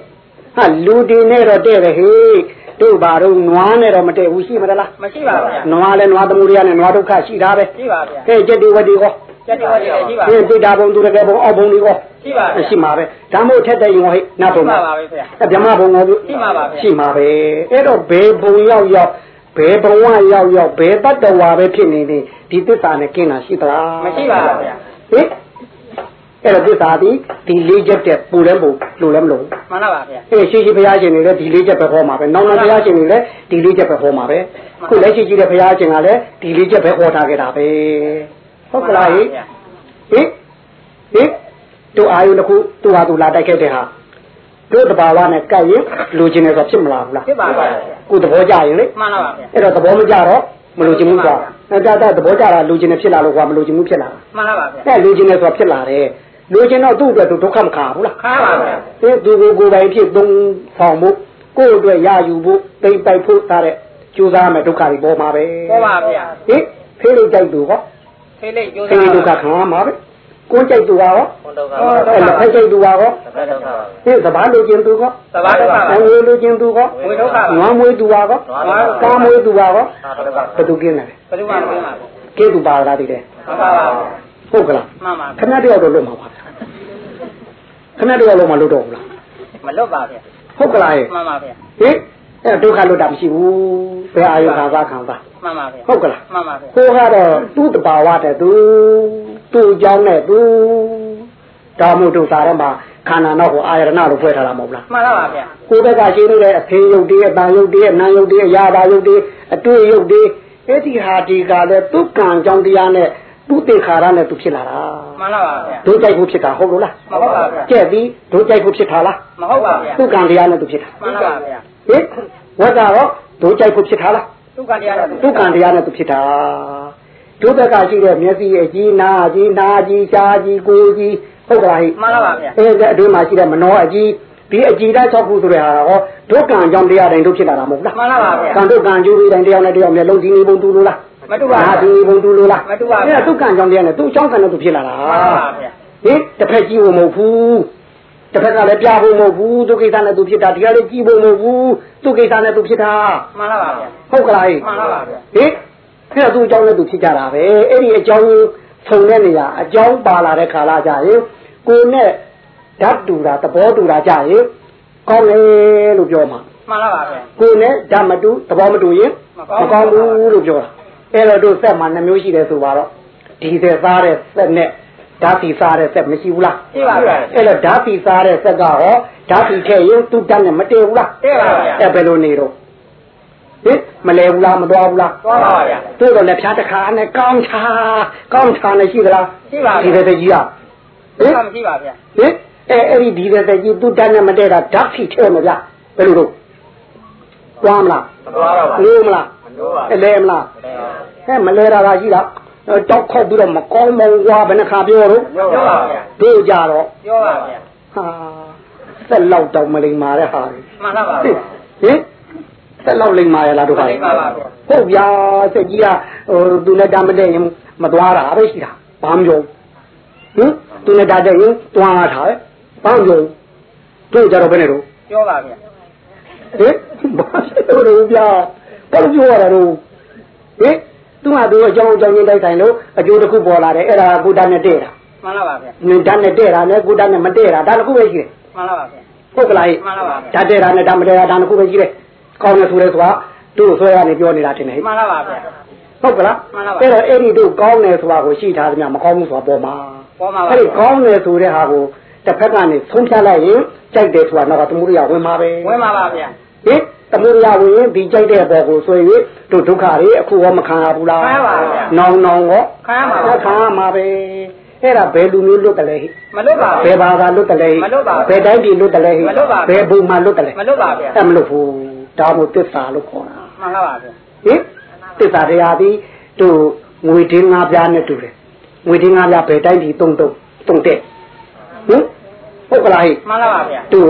ဟာလူဒီနဲ့တော့တဲ့တယ်ဟေ့တို့ဘာတို့နွားနဲ့တော့မတည့်ဘူးရှိမလားမရှိပါဗျာနွားလဲနွားတမှုရိယနဲ့နွားဒုက္ခရှိတာပဲရှိပါဗျာကဲကျက်တူဝတီကောကျက်တော်ကြီးလည်းရှိပါ ဟင်ပိတာဘုံသူတကယ်ဘုံအောက်ဘုံလေးကောရှိပါဗျာရှိမှာပဲဒါမို့ထက်တဲ့ရင်ဟိနတ်ဘုံရှိပါပါပဲဗျာအဲဗြဟ္မဘုံကောရှိမှာပါဗျာရှိမှာပဲအဲ့တော့ဘယ်ဘုံရောက်ရောက်ဘယ်ဘဝရောက်ရောက်ဘယ်တတ္တဝါပဲဖြစ်နေနေဒီသစ္စာနဲ့กินတာရှိသလားမရှိပါဘူးဗျာဟင်အဲ့တော့သစ္စာဒီဒီလေးချက်တဲ့ပူလဲပူလူလဲမလို့မှန်လားပါဗျာအဲ့ရှိရှိဘုရားရှင်တွေလည်းဒီလေးချက်ပဲဟောမှာပဲနောင်နောင်ဘုရားရှင်တွေလည်းဒီလေးချက်ပဲဟောမှာပဲခုလက်ရှိကြီးတဲ့ဘုရားရှင်ကလည်းဒီလေးချက်ပဲဟောထားခဲ့တာပဲ ဟုတ်ကလားဟင်ဟင်ဟင်တို့အာယုတစ်ခုသူ့ဟာသူလာတိုက်ခဲ့တဲ့ဟာတို့တဘာဝနဲ့ကပ်ရင်လူချင်းနေဆိုဖြစ်မလားဘူးလားဖြစ်ပါပါဗျာကိုယ်သဘောကျရင်လေမှန်လားပါဗျာအဲ့တော့သဘောမကျတော့မလူချင်းဘူးကွာအဲ့ဒါတော့သဘောကျတာလူချင်းနေဖြစ်လာလို့ကွာမလူချင်းဘူးဖြစ်လာတာမှန်လားပါဗျာအဲ့လူချင်းနေဆိုဖြစ်လာတယ်လူချင်းတော့သူ့အတွက်သူဒုက္ခမခါဘူးလားခါပါဗျာဒီသူကိုယ်ကိုယ်ပိုင်ဖြစ်သုံးဆောင်မှုကိုယ့်အတွက်ရယူဖို့တိမ်ပိုက်ဖို့တာတဲ့ကြိုးစားမယ်ဒုက္ခတွေပေါ်မှာပဲပေါ်ပါဗျာဟင်ဖေးလို့ကြိုက်သူဟော ဖေးလေးကျိုးဖေးဒုက္ခခံရမှာပဲကိုယ်ကြိုက်သူဟာဟောဘုံဒုက္ခဟောအဲ့လက်ဖက်ကြိတ်သူပါကောသဘောဒုက္ခပါဒီသဘာလူချင်းသူကောသဘာဒုက္ခပါအငွေလူချင်းသူကောဝိဒုက္ခပါနွားမွေးသူပါကောကားမွေးသူပါကောသဘောဒုက္ခဘယ်သူကင်းလဲဘယ်သူမှမသိပါဘူးကင်းသူပါလားတည်တယ်မှန်ပါပါဟုတ်ကလားမှန်ပါခဏတယောက်တော့လွတ်မှာပါဗျာခဏတယောက်လုံးမလွတ်တော့ဘူးလားမလွတ်ပါဗျာဟုတ်ကလားဟဲ့မှန်ပါဗျာဟင် အဲ့ဒုက္ခလွတ်တာမရှိဘူးဘယ်အာယုခံစားခံစားမှန်ပါဗျာဟုတ်ကလားမှန်ပါဗျာကိုကတော့သူ့တဘာဝတဲ့သူသူ့အကြောင်းနဲ့သူတောင်းမှုဒုစားထဲမှာခန္ဓာနောက်ကိုအာရဏလို့ဖွဲ့ထားတာမဟုတ်လားမှန်လားပါဗျာကိုယ်ဘက်ကရှင်းနေတဲ့အဖေယုတ်တွေအတန်ယုတ်တွေအနံယုတ်တွေအရာသာယုတ်တွေအတွေ့ယုတ်တွေအဲ့ဒီဟာဒီကလည်းသူကံကြောင့်တရားနဲ့သူသင်္ခါရနဲ့သူဖြစ်လာတာမှန်လားပါဗျာဒုကြိုက်ဖို့ဖြစ်တာဟုတ်လို့လားမဟုတ်ပါဗျာကျက်ပြီးဒုကြိုက်ဖို့ဖြစ်တာလားမဟုတ်ပါဗျာသူကံတရားနဲ့သူဖြစ်တာမှန်လားပါဗျာ ဟင်ဝတ်ကတော့ဒုကြိုက်ဖို့ဖြစ်တာလားသူကတရားတော်သူကံတရားနဲ့သူဖြစ်တာဒုဘက်ကရှိတဲ့မျက်စိအကြီးနာအကြီးနာအကြီးရှားအကြီးကိုယ်ကြီးဟုတ်ကလားဟိမှန်လားပါဗျာအဲ့ဒါအတွင်းမှာရှိတဲ့မနောအကြီးဒီအကြီးဓာတ်၆ခုဆိုတဲ့ဟာဟောဒုက္ကံကြောင့်တရားတိုင်းတို့ဖြစ်လာတာမဟုတ်လားမှန်လားပါဗျာကံဒုက္ကံကျိုးပြီးတိုင်းတရားနဲ့တရားမျက်လုံးဒီနေပုံတူလို့လားမတူပါဘူးနာဒီနေပုံတူလို့လားမတူပါဘူးအဲ့ဒါဒုက္ကံကြောင့်တရားနဲ့သူ့အကြောင်းကံနဲ့သူဖြစ်လာတာမှန်ပါဗျာဟင်တစ်ဖက်ကြည့်ဖို့မဟုတ်ဘူး တစ်ဖက်ကလည်းပြဖို့မဟုတ်ဘူးသူကိစ္စနဲ့သူဖြစ်တာဒီကလည်းကြည့်ဖို့မဟုတ်ဘူးသူကိစ္စနဲ့သူဖြစ်တာမှန်လားပါဗျာဟုတ်ကလားဟိမှန်လားပါဗျာဟင်အဲ့ဒါသူ့အကြောင်းနဲ့သူဖြစ်ကြတာပဲအဲ့ဒီအကြောင်းဆုံတဲ့နေရာအကြောင်းပါလာတဲ့ခါလာကြရင်ကိုယ်နဲ့ဓာတ်တူတာသဘောတူတာကြရင်ကောင်းတယ်လို့ပြောမှာမှန်လားပါဗျာကိုယ်နဲ့ဓာတ်မတူသဘောမတူရင်မမကောကောင်းင်းဘူးလို့ပြောတာအဲ့တော့တို့ဆက်မှာနှမျိုးရှိတယ်ဆိုပါတော့ဒီသက်သားတဲ့ဆက်နဲ့ ဓာတ်တီစားတဲ့ဆက်မရှိဘူးလားသိပါဗျာအဲ့တော့ဓာတ်တီစားတဲ့ဆက်ကဟောဓာတ်တီထည့်ရင်သူ့ဓာတ်နဲ့မတည့်ဘူးလားသိပါဗျာအဲ့ဘယ်လိုနေတော့ဟင်မလဲဘူးလားမသွားဘူးလားသွားပါဗျာတို့တော့လည်းဖြားတစ်ခါနဲ့ကောင်းချာကောင်းချာနဲ့ရှိသလားရှိပါဒီဗျာတဲ့ကြီးอ่ะဟသိင်ပါမရှိပါဗျာဟင်အဲအဲ့ဒီဒီတဲ့ကြီးသူ့ဓာတ်နဲ့မတည့်တာဓာတ်တီထည့်မဗျဘယ်လိုတော့သွားမလားမသွားတော့ပါလို့မလားမလို့ပါအလဲမလားဟဲ့မလဲတာကရှိတာ တောက်ခေါက်ပြီးတော့မကောင်းမွန်ွားဘယ်နှခါပြောတော့ပြောပါဗျာတို့ကြတော့ပြောပါဗျာဟာဆက်လောက်တောင်မလိမ္မာတဲ့ဟာတွေမှန်လားပါဟင်ဆက်လောက်လိမ္မာရလားတို့ဟာလိမ္မာပါဗျာဟုတ်ဗျာစက်ကြီးကဟိုသူနဲ့တာမတဲ့ရင်မသွားတာပဲရှိတာဘာမပြောဟင်သူနဲ့တာတဲ့ရင်သွားတာပဲဘာမပြောတို့ကြတော့ဘယ်နဲ့တော့ပြောပါဗျာဟင်ဘာလို့လဲဗျာဘာလို့ပြောရတာတော့ဟင် သူကသူအကြောင်းအကြောင်းချင်းတိုက်ဆိုင်လို့အကျိုးတစ်ခုပေါ်လာတယ်အဲ့ဒါကုတ္တနဲ့တဲ့တာမှန်လားပါဗျာနင်ဓာတ်နဲ့တဲ့တာနဲ့ကုတ္တနဲ့မတဲ့တာဒါတစ်ခုပဲရှိတယ်မှန်လားပါဗျာဟုတ်ကလားမှန်လားပါဓာတ်တဲ့တာနဲ့ဓာတ်မတဲ့တာဒါတစ်ခုပဲရှိတယ်ကောင်းတယ်ဆိုရဲဆိုတာတို့ဆွဲရနေပြောနေတာတင်တယ်ဟဲ့မှန်လားပါဗျာဟုတ်ကလားမှန်ပါပါအဲ့တော့အဲ့ဒီတို့ကောင်းတယ်ဆိုတာကိုရှိထားသမျှမကောင်းဘူးဆိုတာပေါ်မှာပေါ်မှာပါအဲ့ဒီကောင်းတယ်ဆိုတဲ့ဟာကိုတစ်ဖက်ကနေဆုံးဖြတ်လိုက်ရင်ကြိုက်တယ်ဆိုတာတော့သမုဒိယဝင်မှာပဲဝင်ပါပါဗျာ ဟင်သမုဒိယဝင်ရင်ဒီကြိုက်တဲ့ဘောကိုဆွဲ၍တို့ဒုက္ခတွေအခုရောမခံရဘူးလားခံရပါဗျာနောင်နောင်ရောခံရပါပါခံရမှာပဲအဲ့ဒါဘယ်လူမျိုးလွတ်တယ်လဲဟိမလွတ်ပါဘူးဘယ်ဘာသာလွတ်တယ်လဲဟိမလွတ်ပါဘူးဘယ်တိုင်းပြည်လွတ်တယ်လဲဟိမလွတ်ပါဘူးဘယ်ဘုံမှာလွတ်တယ်လဲမလွတ်ပါဗျာအဲ့မလွတ်ဘူးဒါမို့သစ္စာလို့ခေါ်တာမှန်လားပါဗျာဟင်သစ္စာတရားသည်တို့ငွေတင်းငါးပြားနဲ့တူတယ်ငွေတင်းငါးပြားဘယ်တိုင်းပြည်တုံးတုံးတုံတဲ့ဟင်ဟုတ်ကလားဟိမှန်လားပါဗျာသူ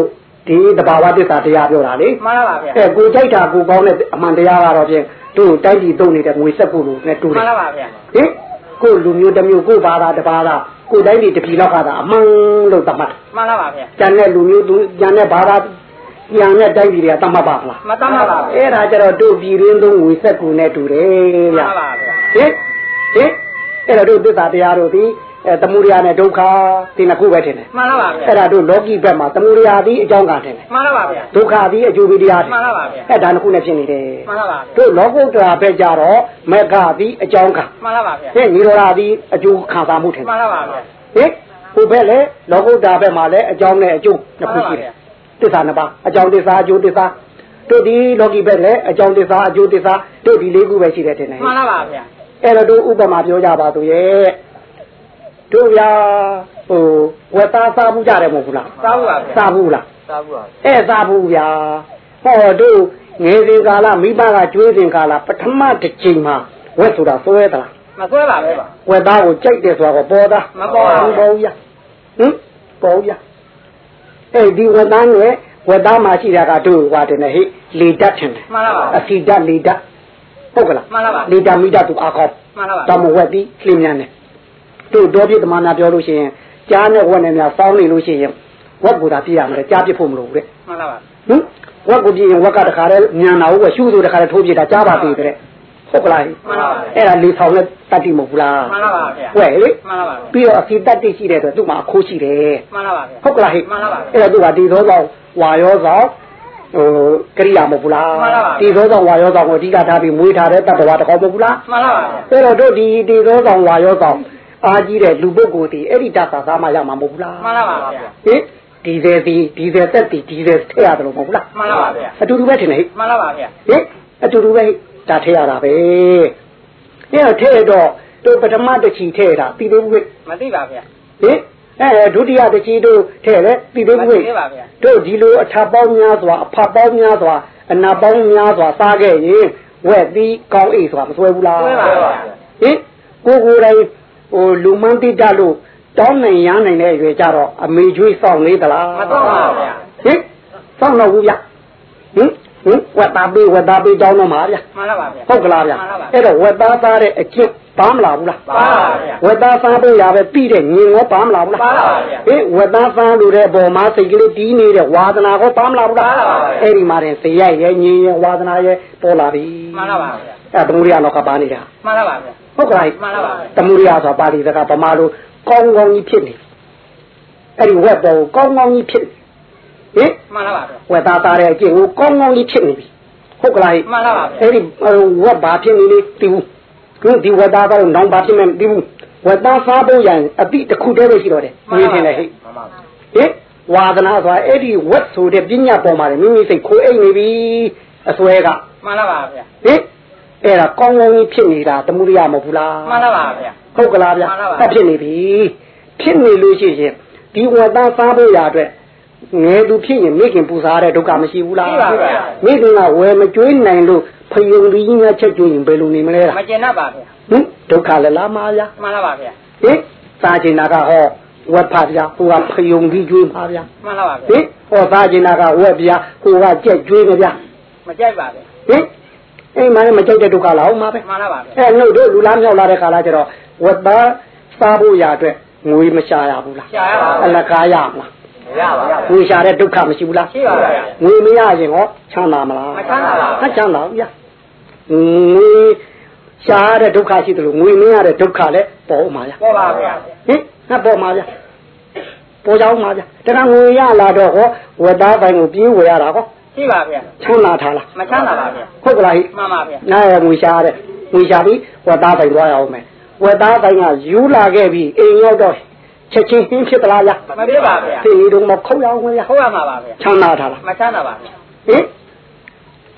ဒီတဘာဝတစ္ဆာတရားပြောတာလေမှန်လားပါဗျာအဲကိုကြိုက်တာကိုကောင်းတဲ့အမှန်တရားကတော့ဖြင့်သူ့တိုက်ကြည့်သုံးနေတဲ့ငွေဆက်ဖို့လို့နဲ့တူတမှယ်န်လားပါဗျာဟင်ကိုလူမျိုးတစ်မျိုးကိုဘာသာတစ်ဘာသာကိုတိုင်းပြည်တစ်ပြည်လောက်ကသာအမှန်လို့သတ်မှတ်မှန်လားပါဗျာကျန်တဲ့လူမျိုးသူကျန်တဲ့ဘာသာကျန်တဲ့တိုင်းပြည်တွေကသတ်မှတ်ပါလားမတတ်မှပါဗျာအဲ့ဒါကြတော့တို့ပြည်ရင်းသုံးငွေဆက်ကူနဲ့တူတယ်မှဗျန်လားပါဗျာဟင်ဟင်အဲ့တော့တို့သစ္စာတရားတို့ဒီ အဲသမုဒယနဲ့ဒုက္ခဒီနှစ်ခုပဲထင်တယ်မှန်လားပါဗျာအဲ့ဒါတို့လောကီဘက်မှာသမုဒယသည်အကြောင်းကထင်တယ်မှန်လားပါဗျာဒုက္ခသည်အကျိုးပေးတရားထင်မှန်လားပါဗျာအဲ့ဒါနှစ်ခုနဲ့ဖြစ်နေတယ်မှန်လားပါဗျာတို့လောကုတ္တရာဘက်ကြတော့မေဃသည်အကြောင်းကမှန်လားပါဗျာဟင်နိရောဓသည်အကျိုးခံစားမှုထင်တယ်မှန်လားပါဗျာဟင်ဟိုဘက်လည်းလောကုတ္တရာဘက်မှာလည်းအကြောင်းနဲ့အကျိုးနှစ်ခုရှိတယ်သစ္စာနှစ်ပါးအကြောင်းသစ္စာအကျိုးသစ္စာတို့ဒီလောကီဘက်လည်းအကြောင်းသစ္စာအကျိုးသစ္စာတို့ဒီလေးခုပဲရှိတယ်ထင်တယ်မှန်လားပါဗျာအဲ့တော့တို့ဥပမာပြောကြပါသူရဲ့ တို့ဗျာဟိုဝက်သားစားဘူးကြတယ်မဟုတ်ဘူးလားစားဘူးပါဗျာစားဘူးလားစားဘူးပါအဲ့စားဘူးဗျာဟောတို့ငယ်စဉ်ကာလမိဘကကျွေးစဉ်ကာလပထမတစ်ချိန်မှာဝက်ဆိုတာစွဲသလားမဆွဲပါပဲပါဝက်သားကိုကြိုက်တယ်ဆိုတာကပေါ်သားမပေါ်ပါဘူးဘူးပေါ်ဘူးဗျာဟင်ပေါ်ဘူးဗျာအဲ့ဒီဝက်သားနဲ့ဝက်သားမှာရှိတာကတို့ဟွာတယ်နဲ့ဟိလေတတ်ထင်တယ်မှန်လားပါအစီဓာတ်လေဓာတ်ဟုတ်ကလားမှန်လားပါလေဓာတ်မိဓာတ်သူအကောင်းမှန်လားပါတောင်မဝက်ပြီးလင်းမြန်တယ် တို့တော်ပြစ်သမားများပြောလို့ရှိရင်ကြားနဲ့ဝက်နဲ့များစောင်းနေလို့ရှိရင်ဝက်ကိုသာပြရမယ်ကြားပြစ်ဖို့မလိုဘူးတဲ့မှန်လားပါဟင်ဝက်ကိုပြရင်ဝက်ကတခါတည်းညံတာဟုတ်ကရှုဆိုတခါတည်းထိုးပြတာကြားပါသေးတယ်ဟုတ်ကလားမှန်ပါပါအဲ့ဒါလေဆောင်နဲ့တတ်တိမဟုတ်ဘူးလားမှန်လားပါဗျာဝဲလေမှန်လားပါပြီးတော့အစီတတ်တိရှိတဲ့အတွက်သူ့မှာအခိုးရှိတယ်မှန်လားပါဗျာဟုတ်ကလားဟိမှန်လားပါအဲ့တော့သူကဒီသောဆောင်ဝါရောဆောင်ဟိုကရိယာမဟုတ်ဘူးလားမှန်လားပါဒီသောဆောင်ဝါရောဆောင်ကိုအဓိကထားပြီးမွေးထားတဲ့တတ္တဝါတစ်ခေါက်မဟုတ်ဘူးလားမှန်လားပါဗျာအဲ့တော့တို့ဒီဒီသောဆောင်ဝါရောဆောင် အားကြီးတဲ့လူပုဂ္ဂိုလ်ဒီအဲ့ဒီတတ်တာသားမှရမှာမဟုတ်ဘူးလားမှန်လားပါဗျာဟင်ဒီဇယ်ဒီဒီဇယ်တက်ဒီဒီဇယ်ထည့်ရတယ်လို့မဟုတ်ဘူးလားမှန်လားပါဗျာအတူတူပဲထင်တယ်ဟိမှန်လားပါဗျာဟင်အတူတူပဲဒါထည့်ရတာပဲအဲ့တော့ထည့်တော့တို့ပထမတစ်ချီထည့်တာပြီးသေးဘူးဟိမသိပါဗျာဟင်အဲဒုတိယတစ်ချီတို့ထည့်တယ်ပြီးသေးဘူးဟိမသိပါဗျာတို့ဒီလိုအထာပေါင်းများစွာအဖပေါင်းများစွာအနာပေါင်းများစွာစားခဲ့ရင်ဝက်ပြီးကောင်းအိတ်ဆိုတာမစွဲဘူးလားဆွဲပါဗျာဟင်ကိုကိုယ်တိုင် ဟိုလူမန်းတိတလို့တောင်းနိုင်ရမ်းနိုင်တဲ့အရွယ်ကြတော့အမေကျွေးဆောင်နေသလားမတော့ပါဗျာဟင်ဆောင်တော့ဘူးဗျဟင်ဟင်ဝက်သားပေးဝက်သားပေးတောင်းတော့မှာဗျမှန်လားပါဗျာဟုတ်ကလားဗျမှန်လားပါအဲ့တော့ဝက်သားသားတဲ့အကျင့်ပါမလားဘူးလားပါပါဗျာဝက်သားစားဖို့ရပဲပြီးတဲ့ညင်ရောပါမလားဘူးလားပါပါဗျာဟင်ဝက်သားစားလို့တဲ့အပေါ်မှာစိတ်ကလေးတီးနေတဲ့ဝါသနာကိုပါမလားဘူးလားပါပါဗျာအဲ့ဒီမှာတဲ့ဇေယျရဲ့ညင်ရဲ့ဝါသနာရဲ့ပေါ်လာပြီမှန်လားပါဗျာအဲ့သမုဒိယလောကပါနေတာမှန်လားပါဗျာ ဟုတ်ကလားမှန်လားပါသမုဒိယဆိုတာပါဠိစကားဗမာလိုကောင်းကောင်းကြီးဖြစ်နေအဲ့ဒီဝက်ပေါ်ကိုကောင်းကောင်းကြီးဖြစ်နေဟင်မှန်လားပါဗျာဝက်သားသားတဲ့အကျင့်ကိုကောင်းကောင်းကြီးဖြစ်နေပြီဟုတ်ကလားမှန်လားပါဗျာအဲ့ဒီဝက်ဘာဖြစ်နေလေတီးဘူးခုဒီဝက်သားသားကိုနောင်ဘာဖြစ်နေတီးဘူးဝက်သားစားဖို့ရရင်အတိတစ်ခုတည်းပဲရှိတော့တယ်မြင်ထင်တယ်ဟဲ့မှန်ပါဗျာဟင်ဝါဒနာဆိုတာအဲ့ဒီဝက်ဆိုတဲ့ပညာပေါ်မှာလေမိမိစိတ်ခိုးအိမ်နေပြီအစွဲကမှန်လားပါဗျာဟင် အဲ့ဒါကောင်းကောင်းကြီးဖြစ်နေတာတမှုရမဟုတ်ဘူးလားမှန်လားပါဗျာဟုတ်ကလားဗျမှန်လားပါအဲ့ဖြစ်နေပြီဖြစ်နေလို့ရှိရင်ဒီဝက်သားစားဖို့ရအတွက်ငယ်သူဖြစ်ရင်မိခင်ပူစားတဲ့ဒုက္ခမရှိဘူးလားရှိပါဗျာမိခင်ကဝယ်မကျွေးနိုင်လို့ဖယုံပြီးကြီးများချက်ကျွေးရင်ဘယ်လိုနေမလဲလားမကျင်တတ်ပါဗျာဟင်ဒုက္ခလည်းလားမာဗျာမှန်လားပါဗျာဟင်စားချင်တာကဟောဝက်ဖတ်ဗျာဟိုကဖယုံပြီးကျွေးပါဗျာမှန်လားပါဟဗျာင်ဟောစားချင်တာကဝက်ဗျာဟိုကကြက်ကျွေးမဗျာမကြိုက်ပါဗျာဟင် အိမ်မှာလည်းမကြိုက်တဲ့ဒုက္ခလားဟုတ်မှာပဲမှန်လားပါဗျာအဲနှုတ်တို့လူလားမြောက်လာတဲ့ခါလာကျတော့ဝတ်သားစားဖို့ရအတွက်ငွေမရှာရဘူးလားရှားရပါအလကားရမလားမရပါဗျာငွေရှာတဲ့ဒုက္ခမရှိဘူးလားရှိပါဗျာငွေမရရင်ဟောချမ်းသာမလားမချမ်းသာပါဘူးမချမ်းသာဘူးဗျာငွေရှာရတဲ့ဒုက္ခရှိတယ်လို့ငွေမရတဲ့ဒုက္ခလည်းပေါ်မှာဗျာပေါ်ပါဗျာဟင်ငါပေါ်မှာဗျာပေါ်ကြောင်းမှာဗျာတခါငွေရလာတော့ဟောဝတ်သားပိုင်းကိုပြေးဝယ်ရတာဟော ရှိပါဗျာချမ်းသာထားလားမချမ်းသာပါဗျာဟုတ်ကလားဟိမှန်ပါဗျာနားရငွေရှာတဲ့ငွေရှာပြီးဝက်သားပိုင်သွားရအောင်မယ်ဝက်သားပိုင်ကယူလာခဲ့ပြီးအိမ်ရောက်တော့ချက်ချင်းဟင်းဖြစ်သလားဗျာမဖြစ်ပါဗျာဒီလိုမခုတ်ရအောင်ဗျာဟုတ်ရမှာပါဗျာချမ်းသာထားလားမချမ်းသာပါဗျာဟင်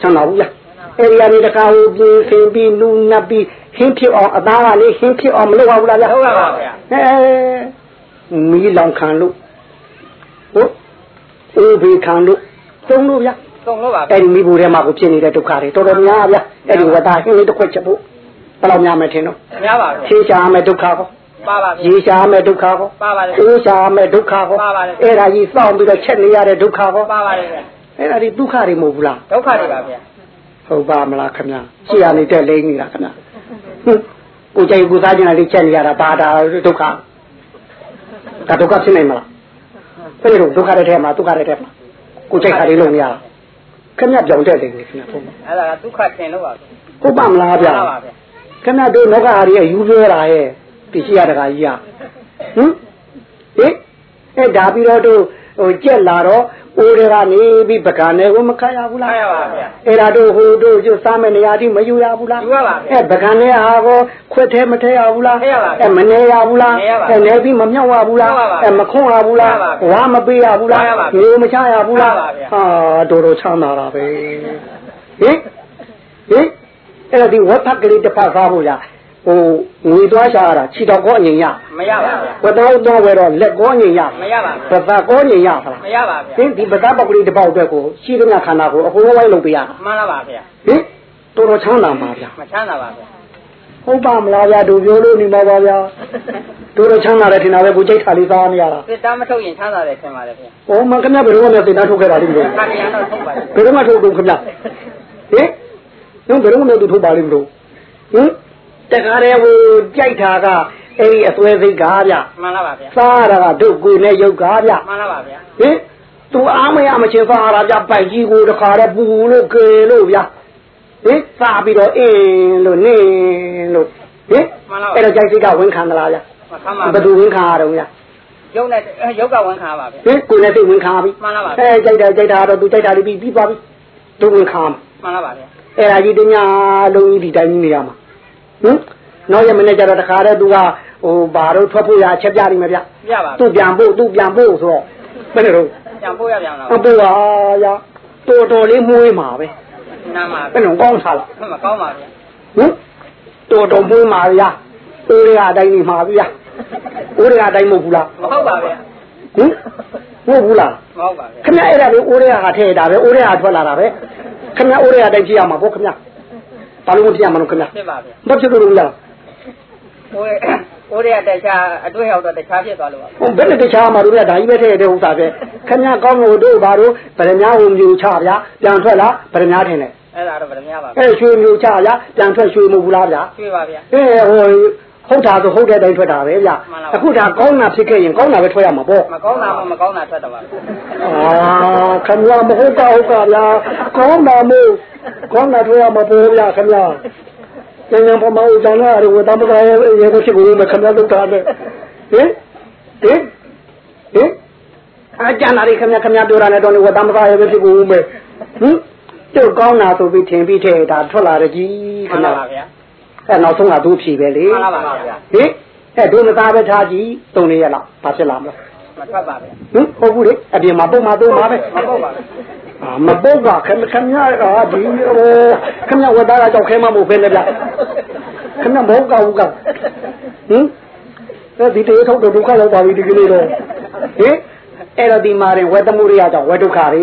ချမ်းသာဘူးလားအဲဒီကနေတကားကိုပြင်ဆင်ပြီးလူနပ်ပြီးဟင်းဖြစ်အောင်အသားကလေးဟင်းဖြစ်အောင်မလုပ်ရဘူးလားဗျာဟုတ်ရပါဗျာအဲမီးလောင်ခံလို့ဟုတ်အေးဘေးခံလို့သုံးလို့ဗျာ သုံးလို့ပါဗျာအဲ့ဒီမိဘူးထဲမှာကိုဖြစ်နေတဲ့ဒုက္ခတွေတော်တော်များဗျာအဲ့ဒီဝတ္တဟင်းလေးတစ်ခွက်ချက်ဖို့ဘယ်လောက်များမယ်ထင်တော့များပါဗျာဖြေးချာမယ်ဒုက္ခကိုပါပါဗျာရေရှာမဲ့ဒုက္ခဟောပါပါတယ်အိုးရှာမဲ့ဒုက္ခဟောပါပါတယ်အဲ့ဒါကြီးစောင့်ပြီးတော့ချက်နေရတဲ့ဒုက္ခဟောပါပါတယ်ဗျာအဲ့ဒါဒီဒုက္ခတွေမဟုတ်ဘူးလားဒုက္ခတွေပါဗျာဟုတ်ပါမလားခင်ဗျာရှေ့ရနေတဲ့လိမ့်နေတာခင်ဗျာဟွန်းကိုကြိုက်ကိုစားကျင်တာလေးချက်နေရတာဘာတာဒုက္ခဒါဒုက္ခဖြစ်နိုင်မလားဘယ်လိုဒုက္ခတဲ့ထဲမှာဒုက္ခတဲ့ထဲမှာကိုကြိုက်ခါလေးလုံးမရတာ ခင်ဗျာပြောင်းတဲ့လိမ့်နေခင်ဗျာဟုတ်ပါအဲ့ဒါကဒုက္ခထင်လို့ပါဗျာဟုတ်ပါမလားဗျာပါပါဗျာခင်ဗျာတို့လောကဟာကြီးယူလွဲတာရဲ့သိရှိရတကာကြီးอ่ะဟမ်ဟင်အဲ့ဒါပြီးတော့တို့ဟိုကြက်လာတော့ အိုးတွေကနေပြီးပကံနဲ့ကိုမခတ်ရဘူးလားခတ်ရပါဗျာအဲ့ဒါတို့ဟိုတို့ကျွတ်စားမဲ့နေရာတိမယူရဘူးလားယူရပါဗျာအဲ့ပကံနဲ့ဟာကိုခွက်ထဲမထဲရဘူးလားထဲရပါဗျာအဲ့မနေရဘူးလားနေရပါအဲ့နေပြီးမမြောက်ရဘူးလားရပါပါအဲ့မခွန်းရဘူးလားရပါပါဝါမပေးရဘူးလားရပါပါမျိုးမချရဘူးလားရပါပါဗျာဟာတို့တို့ချမ်းသာတာပဲဟင်ဟင်အဲ့ဒါဒီဝတ်ဖက်ကလေးတစ်ဖက်စားဖို့လား ဟိုငွေသွားရှာရတာခြေတော်ကောအငိမ်ရမရပါဗျာဝတ်တော်တော့ဝယ်တော့လက်ကောအငိမ်ရမရပါပဗျာသာကောအငိမ်ရပါလားမရပါဗျာဟင်ဒီပသာပကလေးတစ်ပေါက်အတွက်ကိုရှိတဲ့ခန္ဓာကိုအကုန်လုံးဝိုင်းလုပ်ပေးရတာမှန်လားပါဗျာဟင်တော်တော်ချမ်းသာပါဗျာမချမ်းသာပါဗျာဟုတ်ပါမလားဗျာတို့ပြောလို့နေမှာပါဗျာတို့တော့ချမ်းသာတယ်ထင်တာပဲကိုကြိတ်ခါလေးစားနေရတာစစ်သားမထုတ်ရင်ချမ်းသာတယ်ထင်ပါတယ်ဗျာ။ဩမခင်ဗျာဘယ်တော့မှသိတာထုတ်ခဲ့တာလိမ့်မလို့ခါတရားတော့ထုတ်ပါတယ်။ဘယ်တော့မှထုတ်ကုန်ခင်ဗျာ။ဟင်။ဘယ်တော့မှသူထုတ်ပါလိမ့်မလို့။ဟင် တခါတည်းဟိုကြိုက်တာကအဲ့ဒီအစွဲစိတ်ကားဗျာမှန်လားပါဗျာ။စားရတာကဒုက္ကိုနဲ့ယုတ်ကားဗျာမှန်လားပါဗျာ။ဟင်သူအားမရမချင်းစားရတာဗျာပိုက်ကြီးကိုတခါတည်းပူလို့ကေလို့ဗျာ။ဟင်စားပြီးတော့အင်းလို့နေလို့ဟင်အဲ့တော့ကြိုက်စိတ်ကဝန်ခံသလားဗျာမခံပါ။ဘယ်သူဝန်ခံရတော့ဗျာရုပ်နဲ့ရုပ်ကဝန်ခံပါဗျာ။ဟင်ကိုယ်နဲ့စိတ်ဝန်ခံပြီမှန်လားပါ။အဲကြိုက်တယ်ကြိုက်တာတော့သူကြိုက်တာလေးပြီးပြီးသွားပြီ။သူဝန်ခံမှန်လားပါဗျာအဲ့ဒါကြီးတညာလုံးကြီးဒီတိုင်းကြီးနေရမှာ ဟင်နောက်ရမနေ့ကျတော့တခါတည်းသူကဟိုဘာတော့ထွက်ဖို့ရအချက်ပြနေမှာဗျပြပါသူပြန်ဖို့သူပြန်ဖို့ဆိုတော့ဘယ်လိုပြန်ပို့ရပြန်လားအပူဟာရတော်တော်လေးမွေးမှာပဲနားမှာဘယ်လိုကောင်းစားလားမကောင်းပါဗျာဟင်တော်တော်မွေးမှာဗျာဦးရအတိုင်းနေမှာဗျာဦးရအတိုင်းမဟုတ်ဘူးလားမဟုတ်ပါဗျာဟင်မဟုတ်ဘူးလားမဟုတ်ပါဗျာခင်ဗျအဲ့ဒါလေးဦးရဟာထည့်တာပဲဦးရဟာထွက်လာတာပဲခင်ဗျဦးရအတိုင်းကြည့်ရမှာပေါ့ခင်ဗျ ဘာလို့မဖြစ်ရမလို့ခင်ဗျ ဖြစ်ပါဗျာ မဖြစ်လို့လား ဟိုဟိုတွေကတခြားအတွေ့ရောက်တော့တခြားဖြစ်သွားလို့ပါ ဟိုဘယ်နဲ့တခြားမှာတို့ကဒါကြီးပဲထည့်တဲ့ဥစ္စာပဲခင်ဗျားကောင်းလို့တို့ဘာတို့ဗရမ ्या ဟိုမျိုးချဗျာပြန်ထွက်လာဗရမ ्या ထင်တယ် အဲ့ဒါတော့ဗရမ ्या ပါဗျာ အဲရွှေမျိုးချဗျာပြန်ထွက်ရွှေမဟုတ်ဘူးလားဗျာ တွေ့ပါဗျာ အဲဟို ဟုတ်တာဆိုဟုတ်တဲ့အတိုင်းထွက်တာပဲဗျာမှန်ပါပါအခုဒါကောင်းတာဖြစ်ခဲ့ရင်ကောင်းတာပဲထွက်ရမှာပေါ့မကောင်းတာမှမကောင်းတာထွက်တော့ပါဗျာအာခင်ဗျာမဟုတ်ကဟုတ်ကဗျာကောင်းတာမို့ကောင်းတာထွက်ရမှာပေါ့ဗျာခင်ဗျာကျန်ကျန်ပေါ်မှာဦးဇာနာရဝတမကရဲ့ရေကိုဖြစ်ကိုမခင်ဗျာလုပ်တာပဲဟင်ဟင်ဟင်အကြံလာခမခမပြောတာနဲ့တော့ဝတ်သမသားရဲ့ပဲဖြစ်ကိုမယ်ဟင်ကျုပ်ကောင်းတာဆိုပြီးထင်ပြီးထဲဒါထွက်လာတယ်ကြီးမှခန်မလားပါဗျာ အဲနောက်ဆုံးကသူ့ဖြေပဲလေမှန်လားပါဗျာဟင်အဲဒုမသားပဲထားကြည့်တုံနေရလားဘာဖြစ်လာမလဲမထွက်ပါဗျာဟင်ဟုတ်ဘူးလေအပြင်မှာပုံမှာသုံးမှာပဲမဟုတ်ပါဘူးအာမပုတ်ကခမခမရကဒီဟိုခမဝတ်သားကကြောက်ခဲမမို့ပဲလေဗျခမမဟုတ်ကဘူးကဟင်အဲဒီတေထုတ်တော့ဒုက္ခရောက်ပါပြီဒီကနေ့တော့ဟင် အဲ့တော့ဒီမာရင်ဝတ်တမှုရိယကြောင့်ဝတ်ဒုက္ခတွေ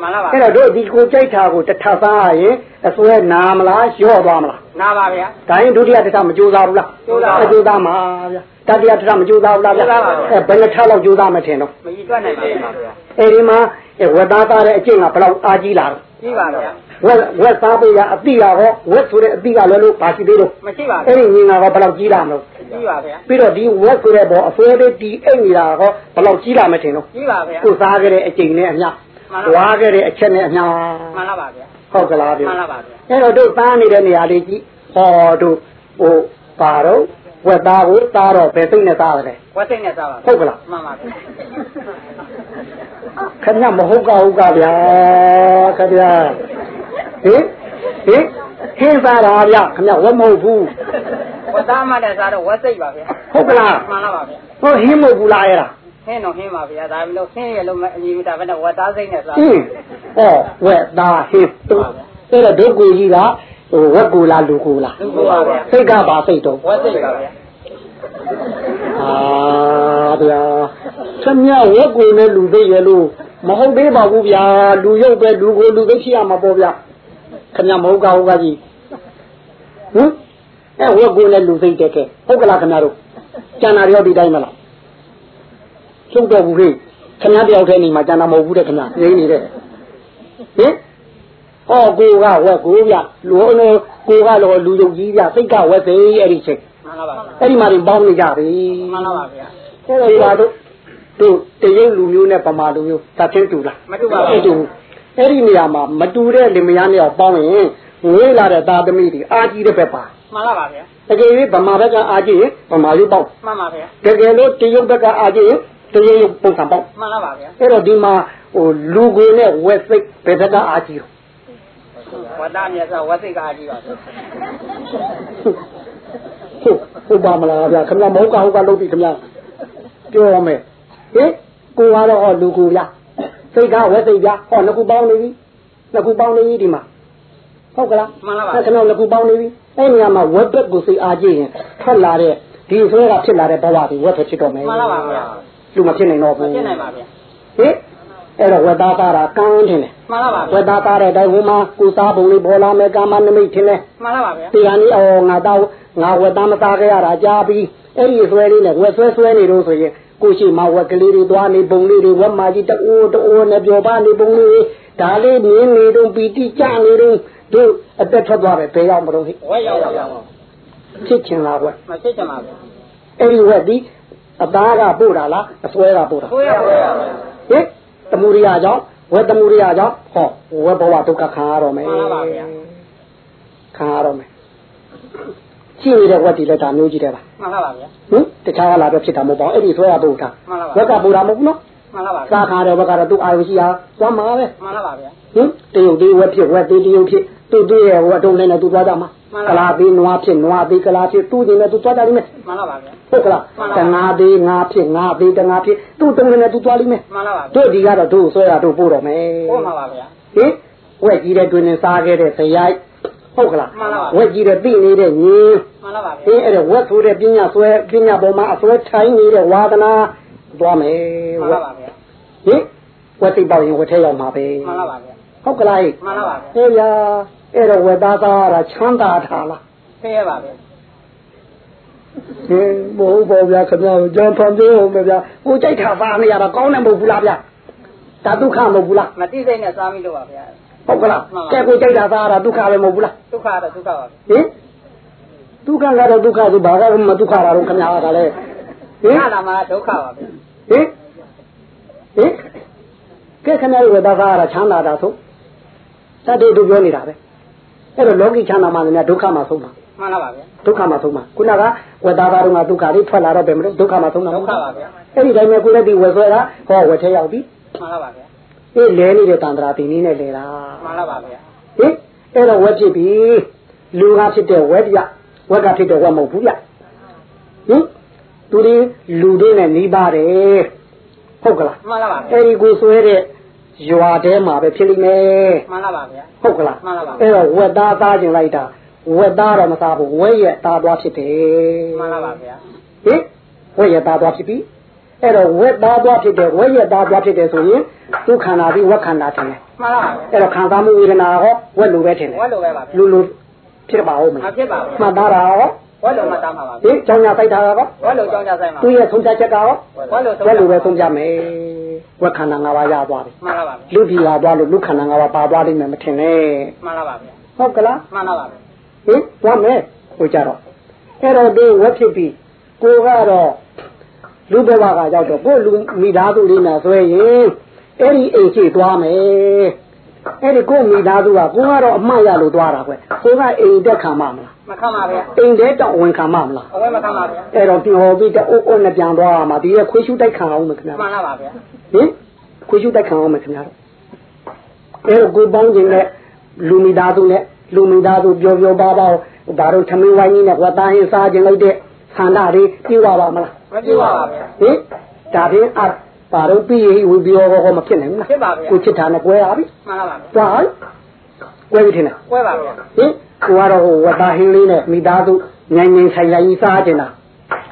မှန်လားပါအဲ့တော့တို့ဒီကိုကြိုက်တာကိုတစ်ထပ်သားရင်အစွဲနာမလားရော့သွားမလားနာပါဗျာဒါရင်ဒုတိယတစ်ထပ်မကြိုးစားဘူးလားကြိုးစားပါမကြိုးစားမှာဗျာတတိယတစ်ထပ်မကြိုးစားဘူးလားဗျာကြိုးစားပါဗျာအဲဘယ်နှစ်ထပ်လောက်ကြိုးစားမထင်တော့မကြီးတွက်နိုင်ပါဘူးဗျာအဲ့ဒီမှာအဲဝတ်သားသားတဲ့အကျင့်ကဘယ်လောက်အားကြီးလာတော့ကြီးပါဗျာ ဝက်ဝက်စားပေးရအတိရဟောဝက်ဆိုတဲ့အတိကလည်းလို့ပါရှိသေးတော့မရှိပါအဲ့ဘူးဒီငင်ကဘယ်လောက်ကြီးလာမလို့ကြီးပါဗျာပြီးတော့ဒီဝက်ဆိုတဲ့ဘောအစွဲလေးဒီအိတ်နေတာဟောဘယ်လောက်ကြီးလာမထင်တော့ကြီးပါဗျာကိုစားခဲ့တဲ့အကျင့်နဲ့အမျှမှန်ပါဝါခဲ့တဲ့အချက်နဲ့အမျှမှန်လားပါဗျာဟုတ်ကလားဗျမှန်လားပါဗျာအဲ့တော့တို့သားနေတဲ့နေရာလေးကြီးဟောတို့ဟိုပါတော့ဝက်သားကိုသားတော့ဘယ်သိမ့်နဲ့သားတယ်ဝတ်စိတ်နဲ့စားပါဟုတ်ကလားမှန်ပါဗျာခင်ဗျမဟုတ်ကဟုတ်ကဗျာခင်ဗျ ဟင်ဟင်ဟင်းစားတာဗျခင်ဗျဝက်မဟုတ်ဘူးဝတ်သားမှလည်းစားတော့ဝတ်စိတ်ပါဗျာဟုတ်ကလားမှန်လားပါဗျာဟိုဟင်းမဟုတ်ဘူးလားအဲ့ဒါဟင်းတော့ဟင်းပါဗျာဒါပြီးလို့ဟင်းရလို့အညီမတာပဲနဲ့ဝတ်သားစိတ်နဲ့စားအင်းဟောဝက်သားဟင်းတို့အဲ့တော့ဒုက္ကိုကြီးကဟိုဝက်ကူလားလူကူလားလူကိုပါဗျာစိတ်ကပါစိတ်တော့ဝတ်စိတ်ပါဗျာအာဗျာခင်ဗျဝက်ကူနဲ့လူသိရလို့မဟုတ်သေးပါဘူးဗျာလူရုပ်ပဲလူကိုလူသိဖြစ်ရမှာပေါ့ဗျာ ခင်ဗျမဟုတ်ကဟုတ်ကကြီးဟင်အဲဝက်ကူနဲ့လူသိတဲ့ကဲဟုတ်ကလားခင်ဗျတို့ဟကျန်တာရောဒီတိုင်းမလားကျုပ်တော့ဘူးခေခင်ဗျားတယောက်တည်းနေမှာကျန်တာမဟုတ်ဘူးတဲ့ခင်ဗျာနေနေတဲ့ဟင်ဟောကိုကဝက်ကိုဗျလူလုံးကိုကတော့လူယုတ်ကြီးဗျစိတ်ကဝက်သေးအဲ့ဒီချိန်မှန်ပါပါအဲ့ဒီမှာတွေပေါင်းနေကြပြီမှန်ပါပါဗျာအဲ့တော့ဒီပါတို့တို့တရုတ်လူမျိုးနဲ့ဗမာလူမျိုးသတ်ချင်းတူလားမတူပါဘူး အဲ့တူအဲ့ဒီနေရာမှာမတူတဲ့လင်မယားနဲ့ပေါင်းရင်ငွေလာတဲ့သားသမီးတွေအာကြီးတဲ့ဘက်ပါမှန်ပါပါဗျာတကယ်၍ဗမာဘက်ကအာကြီးရင်ဗမာလူပေါင်းမှန်ပါဗျာတကယ်လို့တရုတ်ဘက်ကအာကြီးရင်တရုတ်ပုံစံပေါင်းမှန်ပါပါဗျာအဲ့တော့ဒီမှာဟိုလူကိုနဲ့ဝက်စိတ်ဘယ်ဘက်ကအာကြီးရောဝတ္တမြတ်စွာဝစိတ်ကားကြီးပါဗျာဟုတ်ဟုတ်ပါမလားဗျာခင်ဗျာမဟုတ်ကဟုတ်ကလုပ်ပြီခင်ဗျာပြောရမယ်ဟင်ကိုကတော့ဟောလူကိုဗျာ စိတ်ကဝက်စိတ်ဗျာဟောနှစ်ခုပေါင်းနေပြီနှစ်ခုပေါင်းနေပြီဒီမှာဟုတ်ကလားမှန်ပါပါအဲ့ခင်ဗျာနှစ်ခုပေါင်းနေပြီအဲ့နေရာမှာဝက်ဘက်ကိုစိတ်အားကြည့်ရင်ထွက်လာတဲ့ဒီဆွဲကဖြစ်လာတဲ့ဘဝတွေဝက်ပဲဖြစ်တော့မယ်မှန်ပါပါဗျာလူမဖြစ်နိုင်တော့မဘူးဖြစ်နိုင်ပါဗျာဟင်အဲ့တော့ဝက်သားသားတာကန်းထင်တယ်မှန်ပါပါဝက်သားသားတဲ့အတိုင်းဟိုမှာကိုစားပုံလေးပေါ်လာမယ်ကာမနမိတ်ထင်တယ်မှန်ပါပါဗျာဒီကနေ့အော်ငါတော့ငါဝက်သားမသားခဲ့ရတာကြားပြီးအဲ့ဒီဆွဲလေးနဲ့ဝက်ဆွဲဆွဲနေတော့ဆိုရင် ကိုရှိမဝက်ကလေးတွေသွားနေပုံလေးတွေဝက်မာကြီးတိုးတိုးနဲ့ပြောပါနေပုံလေးဒါလေးမြင်နေတော့ပီတိကြနေတော့တို့အသက်ထွက်သွားတယ်ဘယ်ရောက်မလို့ဟိဝဲရောက်ပါဗျာဖြစ်ချင်လားဝက်မဖြစ်ချင်ပါဗျာအဲ့ဒီဝက်ဒီအသားကပို့တာလားအဆွဲကပို့တာကိုရကိုရဟင်တမှုရိယာကြောင့်ဝက်တမှုရိယာကြောင့်ဟောဝက်ဘဝဒုက္ခခံရတော့မယ်မှန်ပါပါဗျာခံရတော့မယ် ရှိနေတဲ့ဝက်ဒီလည်းဒါမျိုးကြီးတယ်ပါမှန်ပါပါဗျာဟင်တခြားကလာတော့ဖြစ်တာမဟုတ်ပါဘူးအဲ့ဒီဆွဲရပို့တာမှန်ပါပါဝက်ကပို့တာမဟုတ်ဘူးနော်မှန်ပါပါဗျာစားခါတဲ့ဘက်ကတော့သူ့အာရုံရှိတာသွားမှာပဲမှန်ပါပါဗျာဟင်တရုတ်သေးဝက်ဖြစ်ဝက်သေးတရုတ်ဖြစ်သူ့သေးရဲ့ဝက်တုံးနဲ့သူသွားကြမှာမှန်ကပါပါလာသေးနွားဖြစ်နွားသေးကလာဖြစ်သူ့သေးနဲ့သူသွားကြလိမ့်မယ်မှန်ပါပါဗျာဟုတ်ကလားမှန်ပါတငါသေးငါဖြစ်ငါသေးတငါဖြစ်သူ့တုံးနဲ့သူသွားလိမ့်မယ်မှန်ပါပါဗျာတို့ဒီကတော့တို့ဆွဲရတို့ပို့တော့မယ်ကိုမှာပါဗျာဟင်ဝက်ကြီးတဲ့တွင်နေစားခဲ့တဲ့ဇယိုက် ဟုတ်ကလားမှန်ပါပါဝက်ကြီးတဲ့သိနေတဲ့ညီမှန်ပါပါဟင်အဲ့ဒါဝက်ဆိုတဲ့ပညာဆွဲပညာပေါ်မှာအဆွဲထိုင်းနေတဲ့ဝါဒနာသွားမယ်မှန်ဝပါက်ပါဗျာဟင်ဝက်သိပ်ပေါက်ရင်ဝက်ထဲရောက်မှာပဲမှန်ပါပါဗျာဟုတ်ကလားဟိမှန်ပါပါဗျာဟေးဗျာအဲ့တော့ဝက်သားသားရတာချမ်းသာထားလားသိရပါဗျာဟင်မဟုတ်ပါဗျာခင်ဗျားကျွန်တော်ဖန်သေးဟုတ်မယ်ဗျာကိုကြိုက်တာပါနေရတာကောင်းတယ်မဟုတ်ဘူးလားဗျာဒါဒုက္ခမဟုတ်ဘူးလားမတိစိတ်နဲ့စားမိလို့ပါဗျာ ဟုတ်ကလားမှန်ပါကဲကိုကြိုက်တာသားရတာဒုက္ခပဲမဟုတ်ဘူးလားဒုက္ခတော့ဒုက္ခပါဗျာဟင်ဒုက္ခကတော့ဒုက္ခဆိုဘာကမှဒုက္ခတာတော့ခင်ဗျားကလည်းဟင်ရလာမှာဒုက္ခပါဗျာဟင်ဟင်ကဲခင်ဗျားတို့ကဒါကရချမ်းသာတာဆိုတတ်တို့တို့ပြောနေတာပဲအဲ့တော့လောကီချမ်းသာမှလည်းဒုက္ခမှဆုံးပါမှန်ပါပါဗျာဒုက္ခမှဆုံးပါခုနကဝေသားသားတို့ကဒုက္ခလေးထွက်လာတော့ပဲမလို့ဒုက္ခမှဆုံးတာဒုက္ခပါဗျာအဲ့ဒီတိုင်းပဲကိုလည်းဒီဝေဆွဲတာဟောဝေထဲရောက်ပြီမှန်ပါပါဗျာ အေးလဲနေတဲ့တန်ត្រာတင်နည်းနဲ့လဲတာမှန်ပါပါဗျာဟင်အဲ့တော့ဝက်ဖြစ်ပြီလူကဖြစ်တဲ့ဝက်ပြဝက်ကဖြစ်တဲ့ဝက်မဟုတ်ဘူးဗျဟင်သူဒီလူတွေနဲ့နှီးပါတယ်ဟုတ်ကလားမှန်ပါပါဗျာအဲ့ဒီကိုဆွဲတဲ့ရွာထဲမှာပဲဖြစ်လိမ့်မယ်မှန်ပါပါဗျာဟုတ်ကလားမှန်ပါပါအဲ့တော့ဝက်သားသားကျင်လိုက်တာဝက်သားတော့မစားဘူးဝက်ရဲ့သားသွားဖြစ်တယ်မှန်ပါပါဗျာဟင်ဝက်ရဲ့သားသွားဖြစ်ပြီ အဲ့တော့ဝက်သားသွားဖြစ်တယ်ဝက်ရဲ့သားသွားဖြစ်တယ်ဆိုရင်သူခန္ဓာပြီးဝက်ခန္ဓာထင်တယ်မှန်ပါပါဗျာအဲ့တော့ခံစားမှုဝေဒနာဟောဝက်လိုပဲထင်တယ်ဝတ်လိုပဲပါဗျာလူလူဖြစ်ပါဦးမမလားဖြစ်ပါဘူးမှတ်သားတာဟောဝတ်လိုမှတမ်းပါပါဟင်ကျောင်းညာစိုက်တာဟောဝတ်လိုကြောင်းကြဆိုင်ပါသူရဲ့ဆုံးဖြတ်ချက်ကဟောဝတ်လိုဝက်လိုပဲဆုံးဖြတ်မယ်ဝက်ခန္ဓာ၅ပါးရသွားပြီမှန်ပါပါဗျာလူပြည်လာသွားလို့လူခန္ဓာ၅ပါးပါသွားလိမ့်မယ်မထင်နဲ့မှန်ပါပါဗျာဟုတ်ကလားမှန်ပါပါဗျာဟင်သွားမယ်ဟိုကြတော့အဲ့တော့ဒီဝက်ဖြစ်ပြီးကိုကတော့ လူဘဝကရောက်တော့ကိုလူမိသားစုလေးနဲ့ဆွဲရင်အဲ့ဒီအိမ်ရှိသွားမယ်အဲ့ဒီကိုမိသားစုကကိုကတော့အမှတ်ရလို့သွားတာကွကိုကအိမ်တက်ခံမမလားမခံပါဗျာအိမ်တဲတောင်ဝင်ခံမမလားအဝဲမခံပါဗျာအဲ့တော့ပြောပြီးတော့အုပ်အုပ်နဲ့ပြန်သွားရမှာဒီကခွေးရှုတိုက်ခံအောင်မခင်ဗျာမှန်ပါပါဗျာဟင်ခွေးရှုတိုက်ခံအောင်မခင်ဗျာအဲ့တော့ကိုပေါင်းခြင်းနဲ့လူမိသားစုနဲ့လူမိသားစုပြောပြောပါပါဒါတို့သမင်းဝိုင်းကြီးနဲ့ဝတ်သားဟင်းစားခြင်းလိုက်တဲ့ဆန္ဒတွေပြည့်ဝပါမလား မပြပါပါဗျာဟင်ဒါဖြင့်အပါတော့ပြီးရင်ဝီပြောဟောမဖြစ်နိုင်ဘူးလားဖြစ်ပါဗျာကိုချစ်တာနဲ့ကွဲရပြီမှန်ပါပါဗျာသွားဟိုကွဲပြီထင်တယ်ဝဲပါဗျာဟင်ကိုကတော့ဟိုဝတ်သားဟင်းလေးနဲ့မိသားစုငိုင်းငိုင်းဆိုင်ဆိုင်ကြီးစားခြင်းလား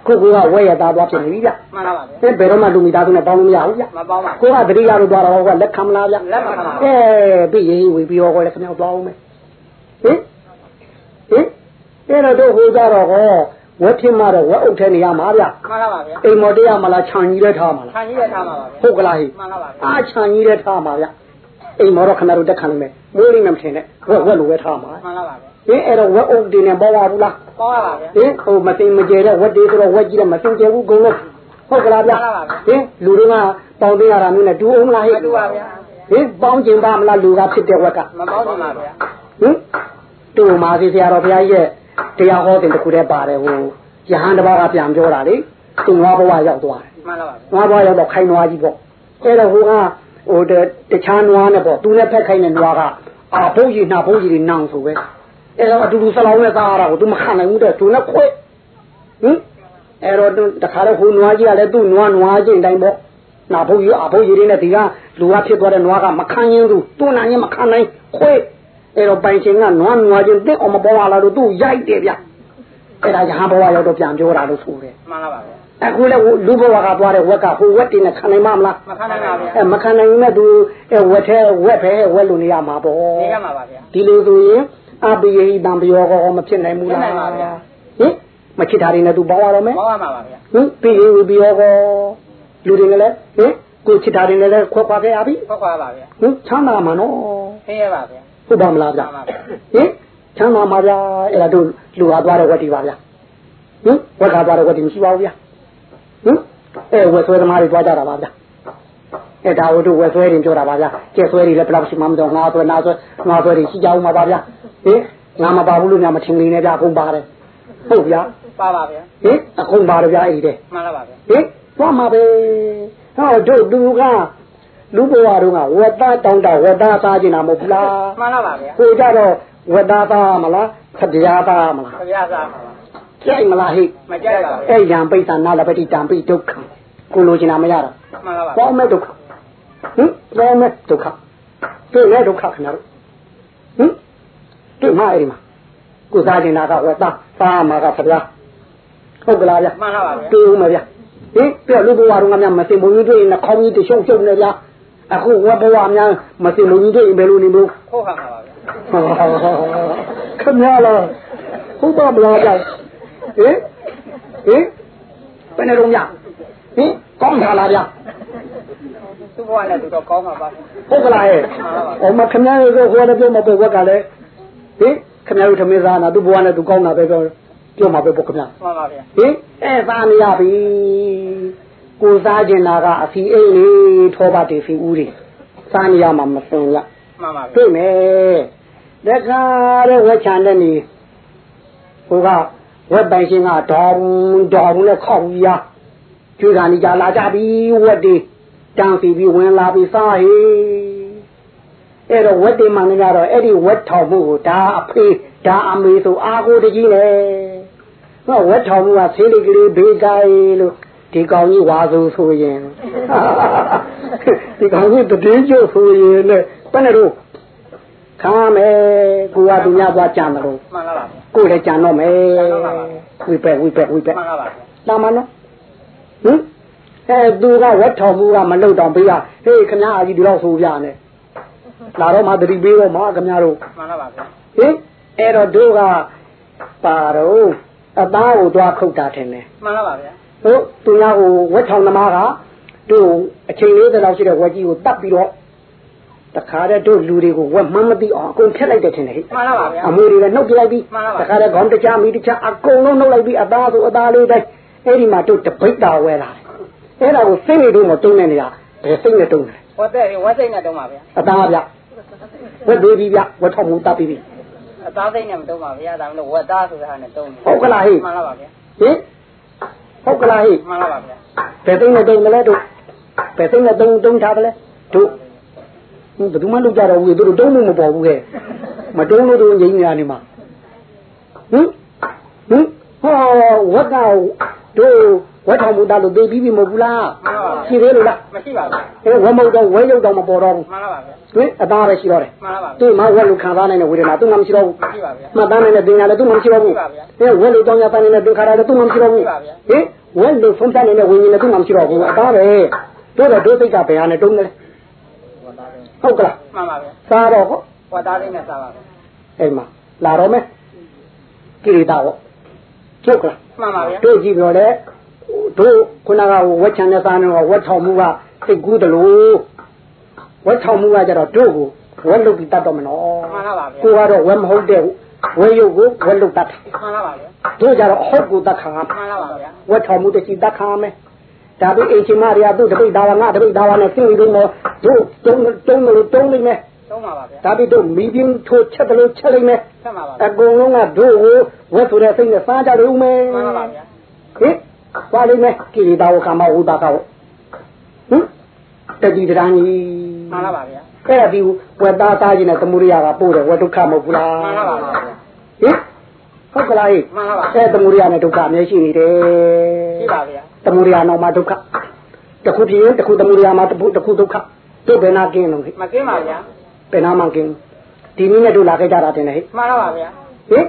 ကိုကဝဲရသားသွားဖြစ်နေပြီဗျမှန်ပါပါဗျာအဲဘယ်တော့မှလူမိသားစုနဲ့ပေါင်းလို့မရဘူးဗျမပေါင်းပါကိုကတတိယလို့သွားတော့ကလက်ခံမလားဗျလက်မခံပါဘူးအဲပြီးရင်ဝီပြောဟောလည်းခင်ဗျားသွားအောင်မယ်ဟင်ဟင်အဲ့တော့တို့ဟိုကြတော့ဟော ဝက်ဖြစ်မှတော့ဝက်အုပ်ထဲနေရမှာဗျမှန်ပါပါဗျာအိမ်မော်တရားမလားခြံကြီးလဲထားမှာလားခံကြီးရထားမှာပါဗျာဟုတ်ကလားဟိမှန်ပါပါဗျာအာခြံကြီးလဲထားမှာဗျအိမ်မော်တော့ခဏတော့တက်ခံလိမ့်မယ်မိုးလိမ့်မယ်မထင်နဲ့ဝက်ဝက်လိုပဲထားမှာမှန်ပါပါဗျာဟင်အဲ့တော့ဝက်အုပ်တင်နေပေါ်ပါဘူးလားပေါပါပါဗျာဟင်ဟိုမသိမကျဲတဲ့ဝက်တွေဆိုတော့ဝက်ကြီးတယ်မသိကျဲဘူးအကုန်လုံးဟုတ်ကလားဗျမှန်ပါပါဟင်လူတွေကပေါင်းသိရတာမျိုးနဲ့တူအောင်လားဟိမတူပါဗျာဟင်ပေါင်းကျင်ပါမလားလူကဖြစ်တဲ့ဝက်ကမပေါင်းပါဗျာဟင်တူမာစီဆရာတော်ဘုရားကြီးရဲ့ တရားဟောတင်တစ်ခုတည်းပါတယ်ဟိုယဟန်တစ်ပါးကပြန်ပြောတာလေသူငါဘဝရောက်သွားတယ်မှန်ပါပါငါဘဝရောက်တော့ခိုင်နွားကြီးပေါ့အဲ့တော့ဟိုကဟိုတခြားနွားနဲ့ပေါ့သူနဲ့ဖက်ခိုင်တဲ့နွားကအာဘုန်းကြီးနှာဘုန်းကြီးတွေနောင်ဆိုပဲအဲ့တော့အတူတူဆလောင်းနဲ့သားရတာကိုသူမခံနိုင်ဘူးတဲ့သူနဲ့ခွဲဟင်အဲ့တော့တခါတော့ဟိုနွားကြီးကလည်းသူ့နွားနွားချင်းတိုင်းပေါ့နာဘုန်းကြီးအဘုန်းကြီးတွေနဲ့ဒီကလူကဖြစ်သွားတဲ့နွားကမခံရင်သူသူ့နာရင်မခံနိုင်ခွဲ အဲ့တော့ပိုင်ချင်းကနွားနွားချင်းတက်အောင်မပေါ်လာလို့သူ့ရိုက်တယ်ဗျအဲ့ဒါရဟန်းဘဝရောက်တော့ပြန်ပြောတာလို့ဆိုတယ်မှန်ပါပါဗျာအခုလည်းလူဘဝကသွားတဲ့ဝက်ကဟိုဝက်တင်နဲ့ခံနိုင်မမလားမခံနိုင်ပါဗျာအဲမခံနိုင်ရင်လည်းသူအဲဝက်ထဲဝက်ပဲဝက်လို့နေရမှာပေါ့နေရမှာပါဗျာဒီလိုဆိုရင်အပိယဟိတံပယောကောမဖြစ်နိုင်ဘူးလားဖြစ်နိုင်ပါဗျာဟင်မချစ်တာတွေနဲ့သူပေါင်းရတော့မယ်ပေါင်းရမှာပါဗျာဟင်ပိယဟိပယောကောလူတွေနဲ့လည်းဟင်ကိုချစ်တာတွေနဲ့လည်းခွဲခွာခဲ့ရပြီဖောက်ခွာပါဗျာဟင်ချမ်းသာမှာနော်သိရပါဗျာ ဟုတ်ပါမလားဗျမှန်ပါဗျာဟင်ချမ်းသာမှာဗျာအဲ့ဒါတို့လူဟာသွားတဲ့ဝက်တွေပါဗျာဟင်ဝက်ကသွားတဲ့ဝက်တွေမရှိပါဘူးဗျာဟင်အဲဝက်ဆွဲသမားတွေသွားကြတာပါဗျာအဲဒါတို့ဝက်ဆွဲတွေပြောတာပါဗျာကျက်ဆွဲတွေလည်းဘယ်လောက်ရှိမှမတော့ငါဆွဲနာဆွဲငါဆွဲတွေရှိကြအောင်ပါဗျာဟင်ငါမပါဘူးလို့ညာမထင်နေနဲ့ဗျာအကုန်ပါတယ်ဟုတ်ဗျာပါပါဗျာဟင်အကုန်ပါတယ်ဗျာအဲ့ဒီတဲ့မှန်ပါပါဗျာဟင်သွားမှာပဲဟောတို့လူက လူဘဝတို့ကဝက်သားတောင်းတာဝက်သားစားကျင်တာမဟုတ်ဘူးလားမှန်ပါပါဗျာကိုကြတော့ဝက်သားသားမလားခတရားသားမလားခရစားပါပါကြိုက်မလားဟိမကြိုက်ပါဘူးအဲ့ရံပိဋ္ဌာနာလပတိတံပိဒုက္ခကိုလိုချင်တာမရတော့မှန်ပါပါပေါမဲ့ဒုက္ခဟင်ပေါမဲ့ဒုက္ခတွေ့မဲ့ဒုက္ခခဏတော့ဟင်တွေ့မအဲ့ဒီမှာကိုစားကျင်တာကဝက်သားစားမှာကခတရားဟုတ်ကလားဗျမှန်ပါပါဗျာတွေ့ဦးမယ်ဗျဟင်ပြလူဘဝတော့ငါများမစင်ဘုံကြီးတွေ့ရင်ခေါင်းကြီးတရှုပ်ရှုပ်နေဗျ အခုဝက်ဘဝများမစင်ဘုံကြီးတွေ့ရင်ဘယ်လိုနေလို့ခိုးခါမှာပါဗျာခမရလားဟုတ်ပါမလားဗျဟင်ဟင်ဘယ်နဲ့တော့ညဟင်ကောင်းတာလားဗျသူ့ဘဝနဲ့သူတော့ကောင်းမှာပါဟုတ်ကလားဟဲ့ဟောမခမရတို့ဟိုလည်းပြောမပေါ်ဘက်ကလည်းဟင်ခမရတို့ထမင်းစားနာသူ့ဘဝနဲ့သူကောင်းတာပဲပြောပြောမှာပဲပေါ့ခမရမှန်ပါဗျာဟင်အဲသားမရပြီ ကိုစားကျင်တာကအစီအိတ်လေးထောပါတေစီဦးတွေစားနေရမှာမစင်ရမှန်ပါဗျာတွေ့မယ်တခါတဲ့ဝက်ချန်တဲ့နေဟိုကဝက်ပိုင်ရှင်ကဒေါင်းဒေါင်းနဲ့ခောက်ကြီးရကျွေးကန်ကြလာကြပြီဝက်တွေတန်းစီပြီးဝင်လာပြီးစားဟေအဲ့တော့ဝက်တွေမှန်နေကြတော့အဲ့ဒီဝက်ထောင်မှုကိုဒါအဖေဒါအမေဆိုအာကိုတကြီးလေဟောဝက်ထောင်မှုကဆေးလေးကလေးဘေးကိုင်းလို့ ဒီကောင်ကြီးဝါဆိုဆိုရင်ဒီကောင်ကြီးတည်င်းကျုပ်ဆိုရင်လည်းဘယ်နဲ့တော့ခါမယ်ကိုကသူများသွားကြံတယ်လို့မှန်ပါပါဗျာကိုယ်လည်းကြံတော့မယ်ဝိပက်ဝိပက်ဝိပက်မှန်ပါပါဗျာတာမနော်ဟင်အဲသူကဝက်ထောင်မှုကမလုတော့ပေးကဟေးခမအကြီးဒီတော့ဆိုပြနဲ့လာတော့မှတတိပေးတော့မှခမတို့မှန်ပါပါဗျာဟင်အဲ့တော့တို့ကပါတော့အသားကိုသွားခုတ်တာထင်တယ်မှန်ပါပါဗျာ ဟုတ်သူများကိုဝက်ထောင်သမားကတို့အချိန်လေးတလောက်ရှိတဲ့ဝက်ကြီးကိုတတ်ပြီးတော့တခါတည်းတို့လူတွေကိုဝက်မှန်းမသိအောင်အကုန်ဖျက်လိုက်တယ်ထင်တယ်ဟဲ့မှန်ပါပါဗျာအမွေတွေလည်းနှုတ်ပြလိုက်ပြီးမှန်ပါပါတခါတည်းခေါင်းတချာမိတချာအကုန်လုံးနှုတ်လိုက်ပြီးအသားဆိုအသားလေးတိုင်းအဲ့ဒီမှာတို့တပိတ်တာဝဲလာတယ်အဲ့ဒါကိုစိတ်နေတို့မတုံးတဲ့နေရာဘယ်စိတ်နဲ့တုံးတယ်ဝတ်တဲ့ဝတ်စိတ်နဲ့တုံးပါဗျာအသားဗျဝက်သေးပြီဗျဝက်ထောက်မှုတပ်ပြီးပြီအသားစိတ်နဲ့မတုံးပါဗျာဒါမှမဟုတ်ဝတ်သားဆိုတာနဲ့တုံးတယ်ဟုတ်ကလားဟိမှန်ပါပါဗျာဟင် ဟုတ်ကလားဟိမှန်ပါပါဗျာဘယ်စိတ်နဲ့တုံးမလဲတို့ဘယ်စိတ်နဲ့တုံးတုံးထားတယ်လဲတို့ဘယ်သူမှလုပ်ကြတော့ဘူးတို့တုံးလို့မပေါ်ဘူးခဲ့မတုံးလို့တို့ငြိမ်းနေရနေမှာဟင်ဟင်ဟောဝက်ကတို့ ဝက်ထောင်မှုတာလို့သိပြီးပြီမဟုတ်ဘူးလားမှန်ပါပါရှိသေးလို့လားမရှိပါဘူးအဲဝက်မဟုတ်တော့ဝဲရုပ်တော့မပေါ်တော့ဘူးမှန်ပါပါဗျာဟင်အသားပဲရှိတော့တယ်မှန်ပါပါသူ့မှာဝက်လို့ခံစားနိုင်တဲ့ဝေဒနာသူ့မှာမရှိတော့ဘူးမရှိပါဗျာမှတ်သားနိုင်တဲ့ပညာလည်းသူ့မှာမရှိတော့ဘူးရှိပါဗျာအဲဝက်လို့တောင်းရပန်းနေတဲ့သင်္ခါရလည်းသူ့မှာမရှိတော့ဘူးရှိပါဗျာဟင်ဝက်လို့ဆုံးဖြတ်နေတဲ့ဝိညာဉ်လည်းသူ့မှာမရှိတော့ဘူးအသားပဲတို့တော့ဒုစိတ်ကဘယ်ဟာနဲ့တုံးတယ်လဲဝတ်သားစိတ်ဟုတ်ကလားမှန်ပါဗျာစားတော့ဟောဝတ်သားစိတ်နဲ့စားပါဗျာအဲ့မှာလာတော့မယ်ကိရိတာဟောကျုပ်ကလားမှန်ပါဗျာတို့ကြည့်ပြောလေ တို့ခုနကဝက်ချန်တဲ့သားနဲ့ဝက်ထောင်မှုကသိကူးတယ်လို့ဝက်ထောင်မှုကကြတော့တို့ကိုဝက်လုတ်ပြီးတတ်တော့မနော်မှန်ပါပါဗျာကိုကတော့ဝက်မဟုတ်တဲ့ဝက်ရုပ်ကိုဝက်လုတ်တတ်မှန်ပါပါဗျာတို့ကြတော့အဟုတ်ကိုတတ်ခံရမှန်ပါပါဗျာဝက်ထောင်မှုတရှိတတ်ခံရမယ်ဒါပြီးအင်ချီမရီယာတို့တပိတ်သားကငါတပိတ်သားကနဲ့ပြင်ပြီးတော့တို့တုံးတုံးလို့တုံးလိမ့်မယ်သုံးပါပါဗျာဒါပြီးတို့မီးပြင်းထိုးချက်တယ်လို့ချက်လိမ့်မယ်ဆက်ပါပါအကုန်လုံးကတို့ကိုဝက်ဆိုတဲ့စိတ်နဲ့စားကြတယ်ဦးမယ်မှန်ပါပါဗျာဟင် သွားလိမ့်မယ်ကိရိတာဝကမဝုဒကဝဟင်တတိတရန်ကြီးမှန်ပါပါဗျာအဲ့ဒါဒီဝက်သားသားခြင်းနဲ့သမုဒိယကပို့တယ်ဝက်ဒုက္ခမဟုတ်ဘူးလားမှန်ပါပါဗျာဟင်ဟုတ်ကလားဟင်မှန်ပါပါအဲ့သမုဒိယနဲ့ဒုက္ခအမြဲရှိနေတယ်ရှိပါဗျာသမုဒိယနောက်မှာဒုက္ခတစ်ခုဖြစ်ရင်တစ်ခုသမုဒိယမှာတစ်ခုတစ်ခုဒုက္ခတို့ဘယ်နာကင်းလို့ဟင်မကင်းပါဗျာဘယ်နာမှကင်းဒီနည်းနဲ့တို့လာခဲ့ကြတာတင်လေဟင်မှန်ပါပါဗျာဟင်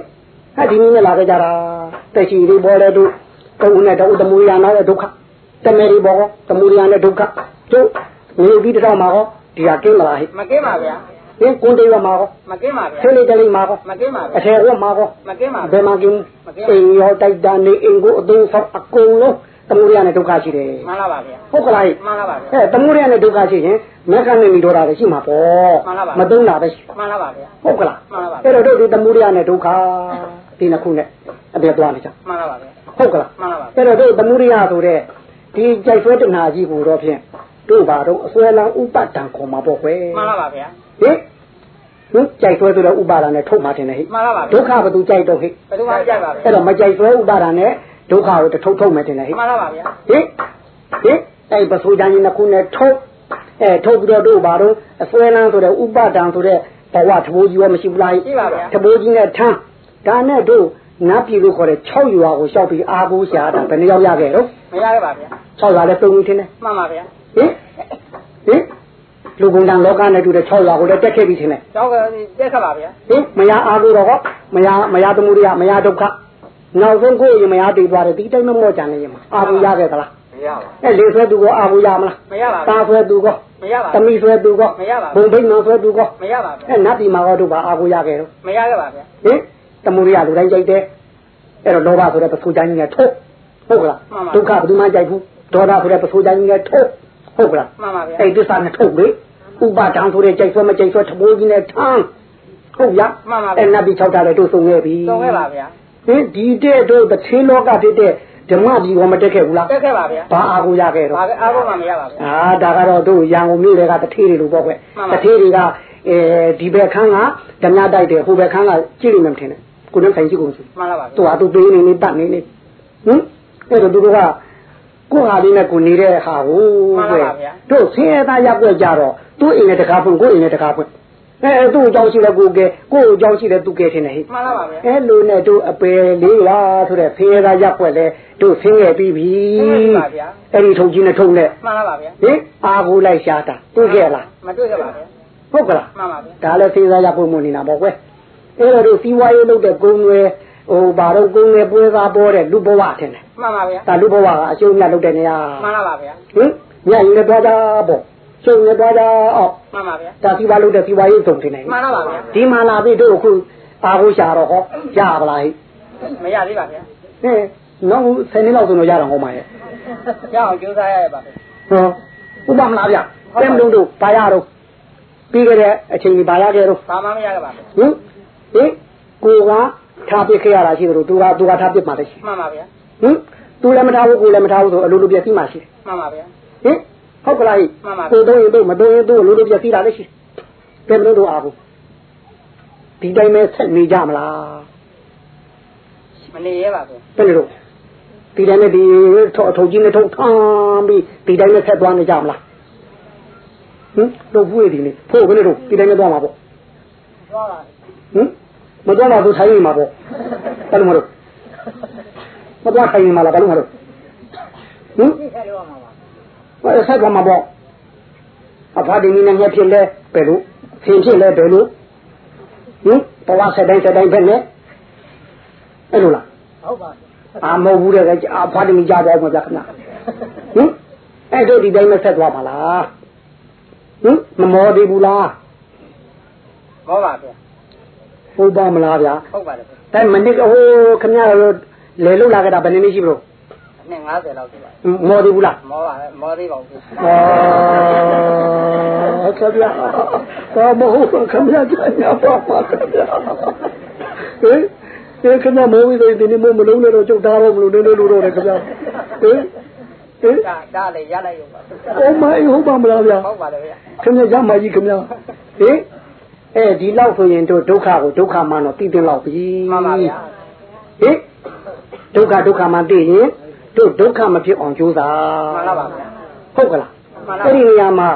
ဟာဒီနည်းနဲ့လာခဲ့ကြတာတက်ရှိလေးပေါ်လဲတို့ ကုန်းနဲ့တို့သမုဒိယနောက်ရဲ့ဒုက္ခတမေရီဘောသမုဒိယနဲ့ဒုက္ခတို့နေပြီးတော့မှာဟောဒီဟာကင်းမလားဟင်မကင်းပါဗျာဟင်ကွန်တေးရမှာဟောမကင်းပါဗျာဆဲလေးတလေးမှာဟောမကင်းပါအဗျာထယ်ဝတ်မှာဟောမကင်းပါဘယ်မှာကင်းအိမ်ရောတိုက်တာနေအိမ်ကိုအသုံးဆောင်အကုန်လုံးသမုဒိယနဲ့ဒုက္ခရှိတယ်မှန်ပါပါဗျာဟုတ်ကလားဟင်မှန်ပါပါဗျာအဲသမုဒိယနဲ့ဒုက္ခရှိရင်မက္ခနဲ့မိတော်တာလည်းရှိမှာပေါ့မှန်ပါပါမသုံးတာပဲရှိမှန်ပါပါဗျာဟုတ်ကလားမှန်ပါပါအဲ့တော့တို့ဒီသမုဒိယနဲ့ဒုက္ခ ဒီနှစ်ခုနဲ့အပြည့်သွားနေကြမှန်ပါပါဗျာဟုတ်ကလားမှန်ပါပါအဲ့တော့တို့သမုဒိယဆိုတဲ့ဒီကြိုက်ဆွဲတနာကြီးကိုတော့ဖြင့်တို့ပါတော့အစွဲလန်းဥပဒံခေါ်မှာပေါ့ကွယ်မှန်ပါပါဗျာဟင်ဟင်ကြိုက်ဆွဲဆိုတဲ့ဥပါဒံနဲ့ထုတ်မှတင်တယ်ဟိမှန်ပါပါဒုက္ခဘယ်သူကြိုက်တော့ဟိဘယ်သူမှမကြိုက်ပါဗျာအဲ့တော့မကြိုက်ဆွဲဥပါဒံနဲ့ဒုက္ခကိုတထုတ်ထုတ်မယ်တင်တယ်ဟိမှန်ပါပါဗျာဟင်ဟင်အဲ့ပစိုးချမ်းကြီးနှစ်ခုနဲ့ထုတ်အဲထုတ်ပြီးတော့တို့ပါတော့အစွဲလန်းဆိုတဲ့ဥပါဒံဆိုတဲ့ဘဝသဘောကြီးရောမရှိဘူးလားဟိရှိပါဗျာသဘောကြီးနဲ့ထမ်း ဒါနဲ့တို့နတ်ပြည်လို့ခေါ်တဲ့6ရွာကိုရှောက်ပြီးအာကိုရှာတာဘယ်နှယောက်ရခဲ့တော့မရခဲ့ပါဗျာ6ရွာလည်းတုံးထင်းတယ်မှန်ပါဗျာဟင်ဟင်လူကုန်တန်လောကနဲ့တူတဲ့6ရွာကိုလည်းတက်ခဲ့ပြီးထင်တယ်ကျောင်းကတက်ခတ်ပါဗျာဟင်မရအာကိုတော့ဟောမရမရသမုဒိယမရဒုက္ခနောက်ဆုံးကိုယ်ရင်မရတည်သွားတယ်ဒီတိုင်းမမော့ကြနေရင်မှာအာကိုရခဲ့သလားမရပါအဲလေဆွဲသူကအာကိုရမလားမရပါตาဆွဲသူကမရပါသမီးဆွဲသူကမရပါဘုံဘိန်းနောဆွဲသူကမရပါဗျာအဲနတ်ပြည်မှာတော့တို့ပါအာကိုရခဲ့တော့မရခဲ့ပါဗျာဟင် သမုဒိယလူတိုင်းကြိုက်တယ်အဲ့တော့လောဘဆိုတဲ့ပစိုးချမ်းကြီးနဲ့ထုတ်ဟုတ်ကလားဒုက္ခဘယ်သူမှကြိုက်ဘူးဒေါသဆိုတဲ့ပစိုးချမ်းကြီးနဲ့ထုတ်ဟုတ်ကလားမှန်ပါဗျာအဲ့ဒီစားနဲ့ထုတ်လေဥပါဒံဆိုတဲ့ကြိုက်ဆွဲမကြိုက်ဆွဲထပိုးကြီးနဲ့ထမ်းဟုတ်ရမှန်ပါဗျာအဲ့နတ်ပြည်၆တာလည်းတို့စုံခဲ့ပြီသုံးခဲ့ပါဗျာဟင်ဒီတဲ့တို့တစ်သေးလောကဖြစ်တဲ့ဓမ္မပြည်ကမတက်ခဲ့ဘူးလားတက်ခဲ့ပါဗျာဘာအာကိုရခဲ့တော့ဘာပဲအားလုံးမှမရပါဗျာအာဒါကတော့တို့ရန်ကုန်မြို့တွေကတထေးတွေလို့ပေါ့ကွမှန်ပါတထေးတွေကအဲဒီဘက်ခန်းကဓမြတိုက်တယ်ဟိုဘက်ခန်းကကြည့်နေမှမထင်နဲ့ ကိုယ်နဲ့ဆိုင်ကြည့်ကုန်စီမှန်ပါပါသူကသူသေးနေနေတတ်နေနေဟင်အဲ့တော့သူတို့ကကိုယ်ဟာလေးနဲ့ကိုနေတဲ့ဟာကိုတို့ဆင်းရဲသားရက်ွက်ကြတော့သူ့အိမ်နဲ့တကားဖွင့်ကိုယ်အိမ်နဲ့တကားဖွင့်အဲသူ့အကြောင်းရှိတဲ့ကိုကဲကိုယ့်အကြောင်းရှိတဲ့သူကဲထင်တယ်ဟိမှန်ပါပါဗျာအဲ့လိုနဲ့တို့အပယ်လေးလားဆိုတဲ့ဆင်းရဲသားရက်ွက်လဲတို့ဆင်းရဲပြီးပြီအဲ့ဒီထုံကြီးနဲ့ထုံနဲ့မှန်ပါပါဗျာဟင်အာကိုလိုက်ရှာတာတွေ့ခဲ့လားမတွေ့ခဲ့ပါဗျာဟုတ်ကလားမှန်ပါဗျာဒါလည်းစေစားရပုံမနေတာပေါ့ကွယ် အဲ့တော့တို့စီးပွားရေးလုပ်တဲ့ကုန်းတွေဟိုဘာတော့ကုန်းတွေပွဲစားပေါ်တဲ့လူဘဝထင်တယ်မှန်ပါဗျာဒါလူဘဝကအရှုံးမြတ်လုပ်တဲ့နေရာမှန်ပါပါဗျာဟင်ညရင်လည်းသွားကြပေါ့ရှုံးလည်းသွားကြအောင်မှန်ပါဗျာဒါစီးပွားလုပ်တဲ့စီးပွားရေးစုံတင်နေမှန်ပါပါဗျာဒီမှာလာပြီတို့အခုအာကိုရှာတော့ဟောရပါလားဟိမရသေးပါဗျာဟင်နောက်10နှစ်လောက်ဆိုတော့ရတော့ဟောမှာရဲ့ရအောင်ကြိုးစားရရပါဗျာဟောဥပမလားဗျတဲမလုံးတို့ဘာရတော့ပြီးခဲ့တဲ့အချိန်ကြီးဘာရခဲ့တော့ဘာမှမရခဲ့ပါဗျာဟင် ဟင်ကိုကထားပစ်ခဲ့ရတာရှိတယ်လို့သူကသူကထားပစ်မှလည်းရှိမှန်ပါဗျာဟင်သူလည်းမထားဘူးကိုလည်းမထားဘူးဆိုအလိုလိုပြည့်စည်မှရှိတယ်မှန်ပါဗျာဟင်ဟုတ်ကလားဟိမှန်ပါကိုတော့ရင်တော့မတော့ရင်တော့အလိုလိုပြည့်စည်တာလည်းရှိတယ်ဘယ်မလို့တော့အားဘူးဒီတိုင်းပဲဆက်နေကြမလားမနေရပါဘူးဘယ်လိုတော့ဒီတိုင်းနဲ့ဒီထောက်အထုပ်ကြီးနဲ့ထုတ်ထမ်းပြီးဒီတိုင်းနဲ့ဆက်သွားနေကြမလားဟင်တော့ဘူးရည်ဒီနေဖို့ဘယ်လိုတော့ဒီတိုင်းနဲ့သွားမှာပေါ့သွားပါ ဟင်မသွားတော့သူထိုင်နေမှာပေါ့ဘယ်လိုမလို့မသွားထိုင်နေမှာလားဘယ်လိုမလို့ဟင်ဒီဆက်ရောမှာပါအဲ့ဆက်သွားမှာပေါ့အဖာဒီနည်းနဲ့ညက်ဖြစ်လဲဘယ်လိုဖင်ဖြစ်လဲဘယ်လိုဟင်ဘဝဆက်တိုင်းဆက်တိုင်းပဲနဲ့အဲ့လိုလားဟုတ်ပါအာမဟုတ်ဘူးတဲ့အဖာဒီနည်းကြားသွားမှာဗျခဏဟင်အဲ့တို့ဒီတိုင်းမဆက်သွားပါလားဟင်မမောသေးဘူးလားမောပါဗျာ ဟုတ်ပါမလားဗျာဟုတ်ပါတယ်ဗျာအဲမနစ်ဟိုခင်ဗျားတို့လေလုတ်လာကြတာဘယ်နည်းနည်းရှိမလို့နှစ်90လောက်ရှိပါမော်သေးဘူးလားမောပါမောသေးပါဘူးအော်ခဗျာတော့မဟုတ်ခဗျာကြာညာပါပါခဗျာဟင်ဒီခဗျာမိုးဝိသိဒီနေ့မိုးမလုံးနဲ့တော့ကျုပ်သားတော့မလို့နေနေလို့တော့ခဗျာဟင်ဟင်ဒါဒါလည်းရလိုက်ရုံပါအော်မအေးဟုတ်ပါမလားဗျာဟုတ်ပါလေဗျာခင်ဗျာရမကြီးခင်ဗျာဟင် အဲဒီလောက်ဆိုရင်တို့ဒုက္ခကိုဒုက္ခမှန်တော့သိသိလောက်ပြီမှန်ပါဗျာဟင်ဒုက္ခဒုက္ခမှန်သိရင်တို့ဒုက္ခမဖြစ်အောင်ကြိုးစားမှန်ပါပါဗျာဟုတ်ကလားမှန်ပါအဲ့ဒီနေရာမှာ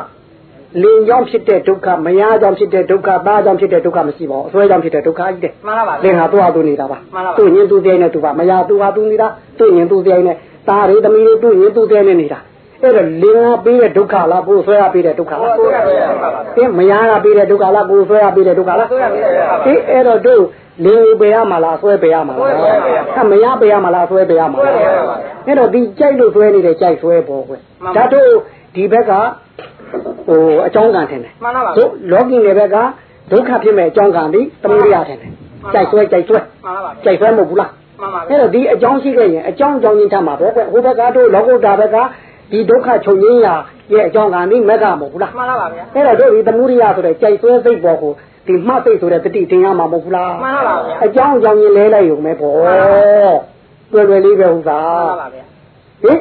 လင်ကြောင့်ဖြစ်တဲ့ဒုက္ခမယားကြောင့်ဖြစ်တဲ့ဒုက္ခသားကြောင့်ဖြစ်တဲ့ဒုက္ခမရှိပါဘူးအစွဲကြောင့်ဖြစ်တဲ့ဒုက္ခကြီးတဲ့မှန်ပါပါလင်ဟာသူ့ဟာသူနေတာပါမှန်ပါပါသူ့ရင်သူ့တဲ့နဲ့သူပါမယားသူ့ဟာသူနေတာသူ့ရင်သူ့တဲ့နဲ့သားတွေသမီးတွေသူ့ရင်သူ့တဲ့နဲ့နေတာ အဲ့တော့လင်ဟာပေးတဲ့ဒုက္ခလားကိုယ်ဆွဲရပေးတဲ့ဒုက္ခလားကိုယ်ဆွဲရပေးတဲ့ဒုက္ခပါအင်းမယားကပေးတဲ့ဒုက္ခလားကိုယ်ဆွဲရပေးတဲ့ဒုက္ခလားဆွဲရပေးတဲ့ဒုက္ခပါအေးအဲ့တော့တို့လင်ကိုပေးရမှာလားဆွဲပေးရမှာလားဆွဲပေးရမှာအမယားပေးရမှာလားဆွဲပေးရမှာဆွဲလားပေးရမှာပါအဲ့တော့ဒီကြိုက်လို့ဆွဲနေတဲ့ကြိုက်ဆွဲပေါ်ကွယ်မှန်ပါဒါတို့ဒီဘက်ကဟိုအကြောင်းကံထင်တယ်မှန်ပါပါတို့လောကီနယ်ဘက်ကဒုက္ခဖြစ်မဲ့အကြောင်းကံဒီတမှုရိယထင်တယ်မှန်ပါကြိုက်ဆွဲကြိုက်ဆွဲမှန်ပါပါကြိုက်ဆွဲမဟုတ်ဘူးလားမှန်ပါအဲ့တော့ဒီအကြောင်းရှိခဲ့ရင်အကြောင်းအကြောင်းချင်းထပ်မှာပေါ့ကွယ်ဟိုဘက်ကတို့လောကုတ္တရာဘက်က ဒီဒုက္ခချုပ်ငင်းရာရဲ့အကြောင်းကံဒီမက်ကမဟုတ်ဘူးလားမှန်ပါပါဗျာအဲ့တော့တို့ဒီတမှုရိယဆိုတဲ့ကြိုက်ဆွဲစိတ်ပေါ်ကိုဒီမှတ်စိတ်ဆိုတဲ့တတိတင်ရမှာမဟုတ်ဘူးလားမှန်ပါပါဗျာအကြောင်းအကြောင်းချင်းလဲလိုက်ရုံပဲပေါ့တွယ်တွယ်လေးပဲဥစ္စာမှန်ပါပါဗျာဟင်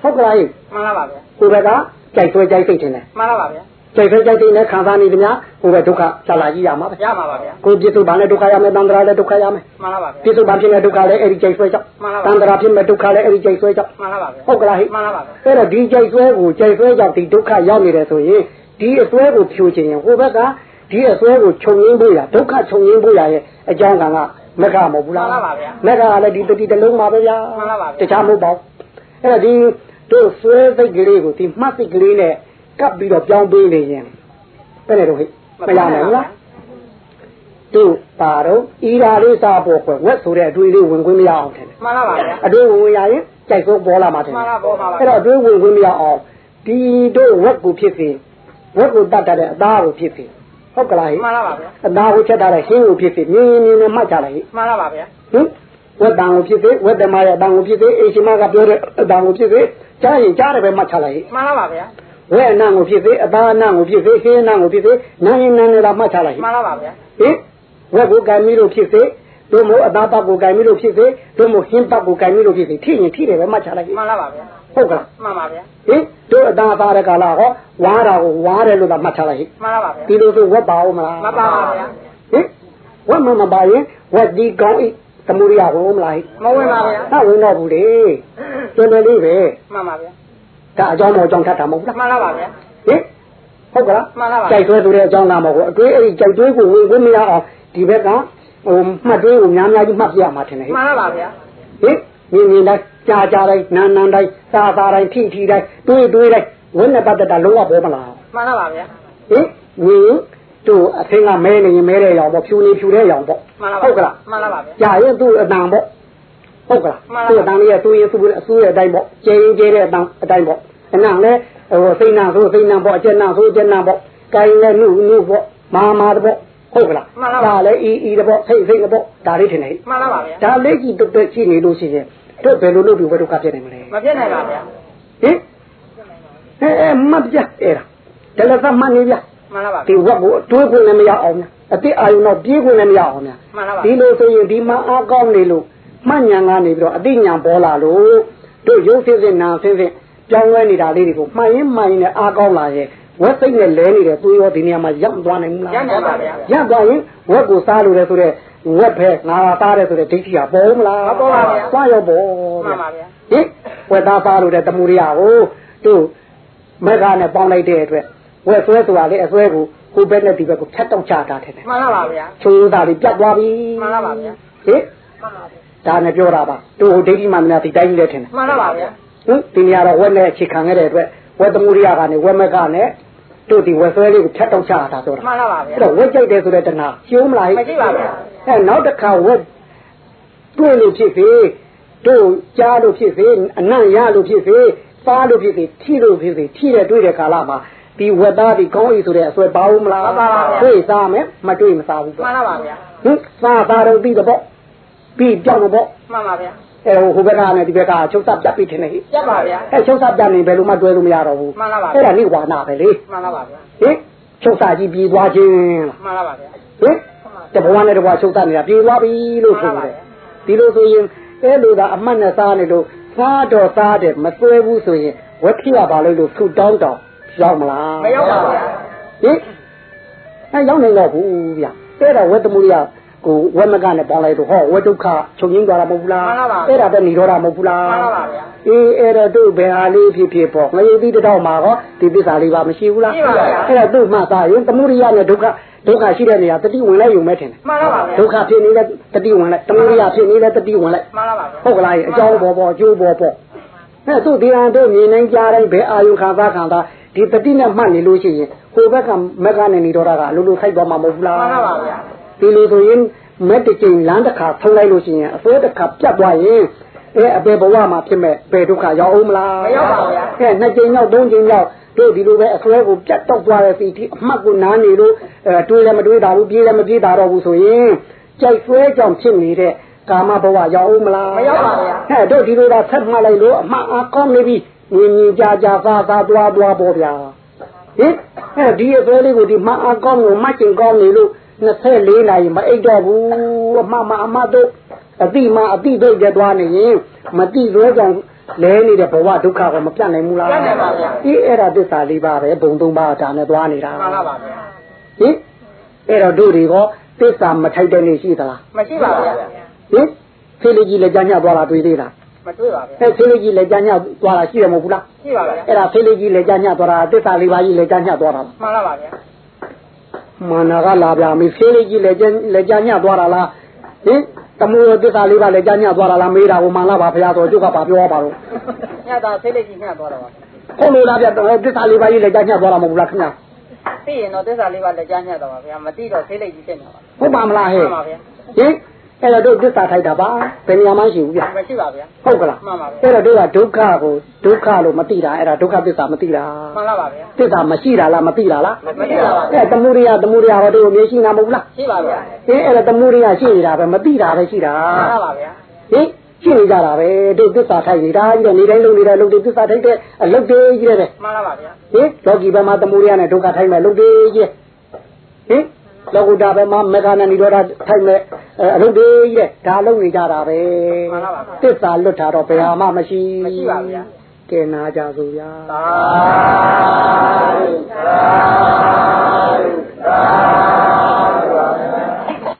ဟုတ်ကလားဟင်မှန်ပါပါဗျာကိုယ်ဘက်ကကြိုက်ဆွဲကြိုက်စိတ်ထင်တယ်မှန်ပါပါဗျာ စိတ်ဖိတ်ကြိုက်တဲ့နဲ့ခံစားနေကြများဟိုပဲဒုက္ခဆလာကြီးရမှာပဲရမှာပါဗျာကိုပြစ်စုဘာနဲ့ဒုက္ခရမယ်တန္တရာလည်းဒုက္ခရမယ်မှန်ပါပါပြစ်စုဘာဖြစ်နေဒုက္ခလည်းအဲ့ဒီကြိုက်ဆွဲကြောက်တန္တရာဖြစ်နေဒုက္ခလည်းအဲ့ဒီကြိုက်ဆွဲကြောက်မှန်ပါပါဟုတ်ကလားဟိမှန်ပါပါအဲ့တော့ဒီကြိုက်ဆွဲကိုကြိုက်ဆွဲကြောက်ဒီဒုက္ခရောက်နေတယ်ဆိုရင်ဒီအဆွဲကိုဖြိုချင်ရင်ဟိုဘက်ကဒီအဆွဲကိုခြုံငင်းဖို့ရဒုက္ခခြုံငင်းဖို့ရရဲ့အကြောင်းကကမကမဟုတ်ဘူးလားမှန်ပါဗျာမကကလည်းဒီတတိတလုံးပါပဲဗျာမှန်ပါပါတခြားမဟုတ်ပါဘူးအဲ့တော့ဒီတို့ဆွဲစိတ်ကလေးကိုဒီမှတ်စိတ်ကလေးနဲ့ ကပ်ပြီးတော့ပြောင်းပေးနေရင်ဘယ်နဲ့တော့ဟိမရနိုင်ဘူးလားတို့ပါတော့ဤဓာလေးစားပေါ်ခွက်ဝက်ဆိုတဲ့အတွေ့လေးဝင်ခွင့်မရအောင်ထင်တယ်မှန်ပါပါဗျာအတွေ့ဝင်ဝင်ရရင်ကြိုက်ဆုံးပေါ်လာမှာထင်မှတယ်န်ပါပေါ်ပါပါအဲ့တော့အတွေ့ဝင်ခွင့်မရအောင်ဒီတို့ဝက်ကိုဖြစ်စေဝက်ကိုတတ်တတ်တဲ့အသားကိုဖြစ်စေဟုတ်ကလားဟိမှန်ပါပါဗျာအသားကိုချက်တတ်တဲ့ဟင်းကိုဖြစ်စေမြင်းမြင်းနဲ့မှတ်ချလိုက်ဟိမှန်ပါပါဗျာဟင်ဝက်တန်ကိုဖြစ်စေဝက်တမရဲ့တန်ကိုဖြစ်စေအေရှိမကပြောတဲ့အတန်ကိုဖြစ်စေကြားရင်ကြားတယ်ပဲမှတ်ချလိုက်ဟိမှန်ပါပါဗျာ ဝဲအနံ့ကိုဖြစ်စေအသားအနံ့ကိုဖြစ်စေဟင်းအနံ့ကိုဖြစ်စေနာရင်နာနေတာမှတ်ချလိုက်ဟိမှန်ပါပါဗျာဟင်ဝက်ကိုကံမီလို့ဖြစ်စေတို့မို့အသားပတ်ကိုကံမီလို့ဖြစ်စေတို့မို့ဟင်းပတ်ကိုကံမီလို့ဖြစ်စေထိရင်ထိတယ်ပဲမှတ်ချလိုက်ဟိမှန်ပါပါဗျာဟုတ်ကလားမှန်ပါဗျာဟင်တို့အသားအသားတဲ့ကာလဟောဝါတာကိုဝါတယ်လို့သာမှတ်ချလိုက်ဟိမှန်ပါပါဗျာဒီလိုဆိုဝက်ပါဦးမလားမှန်ပါပါဗျာဟင်ဝက်မမပါရင်ဝက်ဒီကောင်းဤသမုဒိယဝင်ဦးမလားဟိမဝင်ပါဗျာဟာဝင်တော့ဘူးလေကျွန်းတယ်လေးပဲမှန်ပါဗျာ ဒါအကြောင်းမအကြောင်းထပ်တာမဟုတ်ဘူးမှန်ပါပါဗျာဟင်ဟုတ်ကလားမှန်ပါပါကြိုက်ဆွဲဆိုတဲ့အကြောင်းကမဟုတ်ဘူးအတွေးအဲ့ဒီကြိုက်တွေးကိုဝင်ခွင့်မရအောင်ဒီဘက်ကဟိုမှတ်တွေးကိုများများကြီးမှတ်ပြရမှာထင်တယ်ဟင်မှန်ပါပါဗျာဟင်မြင်မြင်တိုင်းကြားကြားတိုင်းနာနာတိုင်းသာသာတိုင်းထိထိတိုင်းတွေးတွေးတိုင်းဝိနည်းပတ်သက်တာလုံးဝပေါ်မလားမှန်ပါပါဗျာဟင်ဝင်တို့အသင်းကမဲနေရင်မဲတဲ့ရောင်ပေါ့ဖြူနေဖြူတဲ့ရောင်ပေါ့မှန်ပါပါဟုတ်ကလားမှန်ပါပါဗျာကြာရင်သူ့အတန်ပေါ့ ဟုတ်ကလားမှန်ပါသူ့အတန်လေးကသူ့ရဲ့သူ့အဆူရဲ့အတိုင်းပေါ့ကျဲရင်ကျဲတဲ့အတန်အတိုင်းပေါ့အနံလဲဟိုစိတ်နာဆိုစိတ်နာပေါ့အကျက်နာဆိုအကျက်နာပေါ့ကိုင်းလဲနှုတ်နှုတ်ပေါ့မာမာတပေါ့ဟုတ်ကလားမှန်ပါပါဒါလည်းအီအီတပေါ့စိတ်စိတ်တပေါ့ဒါလေးထင်တယ်မှန်ပါပါဗျာဒါလေးကြီးတွတ်တွတ်ရှိနေလို့ရှိရင်တို့ဘယ်လိုလုပ်ပြီးဘယ်ဒုက္ခဖြစ်နိုင်မလဲမပြတ်နိုင်ပါဗျာဟင်အဲအဲမတ်ပြအဲ့ဒါဒါလည်းသမတ်နေပြမှန်ပါပါဒီဝက်ကိုတွေးခွင့်လည်းမရအောင်များအတိအာယုံတော့ပြေးခွင့်လည်းမရအောင်များမှန်ပါပါဒီလိုဆိုရင်ဒီမှာအားကောင်းနေလို့ မှတ်ဉာဏ်ကနေပြီးတော့အတိညာပေါ်လာလို့တို့ရုပ်ဆင်းဆင်းနာဆင်းဆင်းပြောင်းလဲနေတာလေးတွေကိုမှန်ရင်မှန်ရင်လည်းအားကောင်းလာရဲ့ဝက်စိတ်နဲ့လဲနေတယ်သူရောဒီနေရာမှာရောက်သွားနိုင်မလားရနိုင်ပါဗျာရောက်သွားရင်ဝက်ကိုစားလို့လဲဆိုတော့ဝက်ပဲငါသားတယ်ဆိုတဲ့ဒိဋ္ဌိကပေါ်မလားမပေါ်ပါဗျာသွားရောပေါ်မှန်ပါဗျာဟင်ဝက်သားစားလို့တဲ့တမှုရိယကိုတို့မက်ကနဲ့ပေါင်းလိုက်တဲ့အတွက်ဝက်ဆွဲဆိုတာလေအဆွဲကိုဟိုဘက်နဲ့ဒီဘက်ကိုဖြတ်တော့ချတာတယ်မှန်ပါပါဗျာချိုးသားလေးပြတ်သွားပြီမှန်ပါပါဗျာဟင် ဒါနဲ့ပြောတာပါတို့ဟိုဒိဋ္ဌိမှန်များဒီတိုင်းကြီးလဲထင်တယ်မှန်ပါပါဗျာဟင်ဒီနေရာတော့ဝက်နဲ့အခြေခံခဲ့တဲ့အတွက်ဝက်တမှုရိယကနေဝက်မက်ကနဲ့တို့ဒီဝက်ဆွဲလေးကိုဖြတ်တော့ချတာဆိုတာမှန်ပါပါဗျာအဲ့တော့ဝက်ကြိုက်တယ်ဆိုတဲ့တဏှာရှုံးမလားမရှိပါဗျာအဲနောက်တစ်ခါဝက်တွေ့လို့ဖြစ်စေတို့ကြားလို့ဖြစ်စေအနံ့ရလို့ဖြစ်စေစားလို့ဖြစ်စေထိလို့ဖြစ်စေထိတဲ့တွေ့တဲ့ကာလမှာဒီဝက်သားဒီကောင်းဤဆိုတဲ့အဆွဲပါဦးမလားပါပါပါဗျာတွေ့စားမယ်မတွေ့မစားဘူးပေါ့မှန်ပါပါဗျာဟင်စားသားတော့ပြီးတော့ ပေါ့ဟပြီးကြောက်လို့ပေါ့မှန်ပါဗျာအဲဟိုဘက်ကနဲ့ဒီဘက်ကချုပ်စားပြတ်ပြီးထင်တယ်ဟိပြတ်ပါဗျာအဲချုပ်စားပြတ်နေဘယ်လိုမှတွဲလို့မရတော့ဘူးမှန်ပါပါအဲ့ဒါနိဝါနာပဲလေမှန်ပါပါဗျာဟင်ချုပ်စားကြီးပြေးသွားခြင်းလားမှန်ပါပါဗျာဟင်တဘဝနဲ့တဘဝချုပ်စားနေတာပြေးသွားပြီလို့ဆိုတယ်ဒီလိုဆိုရင်အဲ့လိုသာအမှတ်နဲ့စားနေလို့စားတော့စားတယ်မသွဲဘူးဆိုရင်ဝက်ဖြစ်ရပါလို့လို့ဆူတောင်းတောင်းရောက်မလားမရောက်ပါဗျာဟင်အဲရောက်နေတော့ဘူးဗျအဲ့ဒါဝက်တမှုရ ကိုဝက်မကနဲ့ပေါင်းလိုက်တော့ဟောဝက်ဒုက္ခချုပ်ငင်းသွားတာမဟုတ်ဘူးလားအဲ့ဒါပဲនិရောဓမဟုတ်ဘူးလားမှန်ပါပါဗျာအေးအဲ့တော့တို့ဘယ်ဟာလေးဖြစ်ဖြစ်ပေါ့ငရေတိတောက်မှာဟောဒီသစ္စာလေးပါမရှိဘူးလားရှိပါဗျာအဲ့ဒါတို့မှသာရင်တမှုရိယနဲ့ဒုက္ခဒုက္ခရှိတဲ့နေရာတတိဝင်လိုက်ယူမဲ့ထင်တယ်မှန်ပါပါဗျာဒုက္ခဖြစ်နေတဲ့တတိဝင်လိုက်တမှုရိယဖြစ်နေတဲ့တတိဝင်လိုက်မှန်ပါပါဗျာဟုတ်ကလားအကြောင်းပေါ်ပေါ်အကျိုးပေါ်ပေါ်အဲ့တို့ဒီဟန်တို့မြင်နိုင်ကြတိုင်းဘယ်အာယုခံစားခံစားဒီတတိနဲ့မှတ်နေလို့ရှိရင်ဟိုဘက်ကမက်ကနေနေတော့တာကအလိုလိုခိုက်သွားမှာမဟုတ်ဘူးလားမှန်ပါပါဗျာ ဒီလိုဆိုရင်မက်တစ်ချိန်လမ်းတစ်ခါထုံးလိုက်လို့ရှိရင်အစိုးတစ်ခါပြတ်သွားရင်အဲအပေဘဝမှာဖြစ်မဲ့ဘယ်ဒုက္ခရောက်အောင်မလားမရောက်ပါဘူးဗျာအဲနှစ်ချိန်ရောက်သုံးချိန်ရောက်တို့ဒီလိုပဲအစွဲကိုပြတ်တော့သွားတဲ့စီဒီအမှတ်ကိုနားနေလို့အဲတွေးလည်းမတွေးတာဘူးပြေးလည်းမပြေးတာတော့ဘူးဆိုရင်ကြိုက်ဆွဲကြောင့်ဖြစ်နေတဲ့ကာမဘဝရောက်အောင်မလားမရောက်ပါဘူးဗျာဟဲ့တို့ဒီလိုသာဆက်မှတ်လိုက်လို့အမှန်အကောင်းနေပြီငင်းငင်းကြကြသာသာသွားသွားပေါ်ဗျာဟင်အဲဒီအစွဲလေးကိုဒီမှန်အကောင်းကိုမှတ်ကျင်ကောင်းနေလို့ 24နာရီမအိတ်တော့ဘူးအမှန်မှအမှတ်တို့အတိမှအတိတို့ကြသွားနေရင်မတိလွဲကြောင့်လဲနေတဲ့ဘဝဒုက္ခကိုမပြတ်နိုင်ဘူးလားပြတ်နိုင်ပါဗျာအေးအဲ့ဒါသစ္စာလေးပါပဲဘုံသုံးပါးဒါနဲ့သွားနေတာမှန်ပါပါဗျာဟင်အဲ့တော့တို့တွေကသစ္စာမထိုက်တဲ့နေရှိသလားမရှိပါဗျာဟင်ဖေးလေးကြီးလည်းကြာညသွားတာတွေ့သေးလားမတွေ့ပါဗျာအဲဖေးလေးကြီးလည်းကြာညသွားတာရှိတယ်မဟုတ်ဘူးလားရှိပါဗျာအဲ့ဒါဖေးလေးကြီးလည်းကြာညသွားတာသစ္စာလေးပါးကြီးလည်းကြာညသွားတာလားမှန်ပါပါဗျာ မာနာကလာပြမေးဖေးလေးကြီးလည်းကြာလည်းကြာညသွားတာလားဟင်တမိုးသစ္စာလေးပါးလည်းကြာညသွားတာလားမေးတာကိုမာလာပါဘုရားဆိုကျုပ်ကပါပြောပါတော့ညတာဖိတ်လိုက်ကြီးညသွားတော့ပါဟုတ်လို့လားဗျသစ္စာလေးပါးကြီးလည်းကြာညသွားတာမဟုတ်ဘူးလားခင်ဗျာသိရင်တော့သစ္စာလေးပါလက်ကြားညတော့ပါဗျာမသိတော့ဖိတ်လိုက်ကြီးဖြစ်နေပါဟုတ်ပါမလားဟဲ့မှန်ပါဗျာဟင် အဲ့တော့တို့သစ္စာထိုက်တာပါဘယ်နေရာမှရှိဘူးဗျမရှိပါဗျာဟုတ်ကလားမှန်ပါဗျာအဲ့တော့တို့ကဒုက္ခကိုဒုက္ခလို့မသိတာအဲ့ဒါဒုက္ခသစ္စာမသိတာမှန်ပါပါဗျာသစ္စာမရှိတာလားမသိတာလားမရှိပါဘူးအဲ့တမှုရိယတမှုရိယဟောတို့မျိုးရှိနာမဟုတ်လားရှိပါဗျာဟင်အဲ့ဒါတမှုရိယရှိနေတာပဲမသိတာပဲရှိတာမှန်ပါပါဗျာဟင်ရှိနေကြတာပဲတို့သစ္စာထိုက်နေတာကြီးတဲ့နေတိုင်းလုံးနေတဲ့လုံးတွေသစ္စာထိုက်တဲ့အလုပ်တွေကြီးတဲ့မှန်ပါပါဗျာဟင်လောကီဘက်မှာတမှုရိယနဲ့ဒုက္ခထိုက်မဲ့လုပ်တွေကြီးဟင် လောကုတ္တဘက်မှာမေဃနဲ့និရောဓထိုက်မဲ့အလုပ်တွေကြီးတဲ့ဒါလုပ်နေကြတာပဲမှန်ပါပါသစ္စာလွတ်တာတော့ဘယ်ဟာမှမရှိမရှိပါဗျာကဲနာကြစို့ဗျာသာသာသာ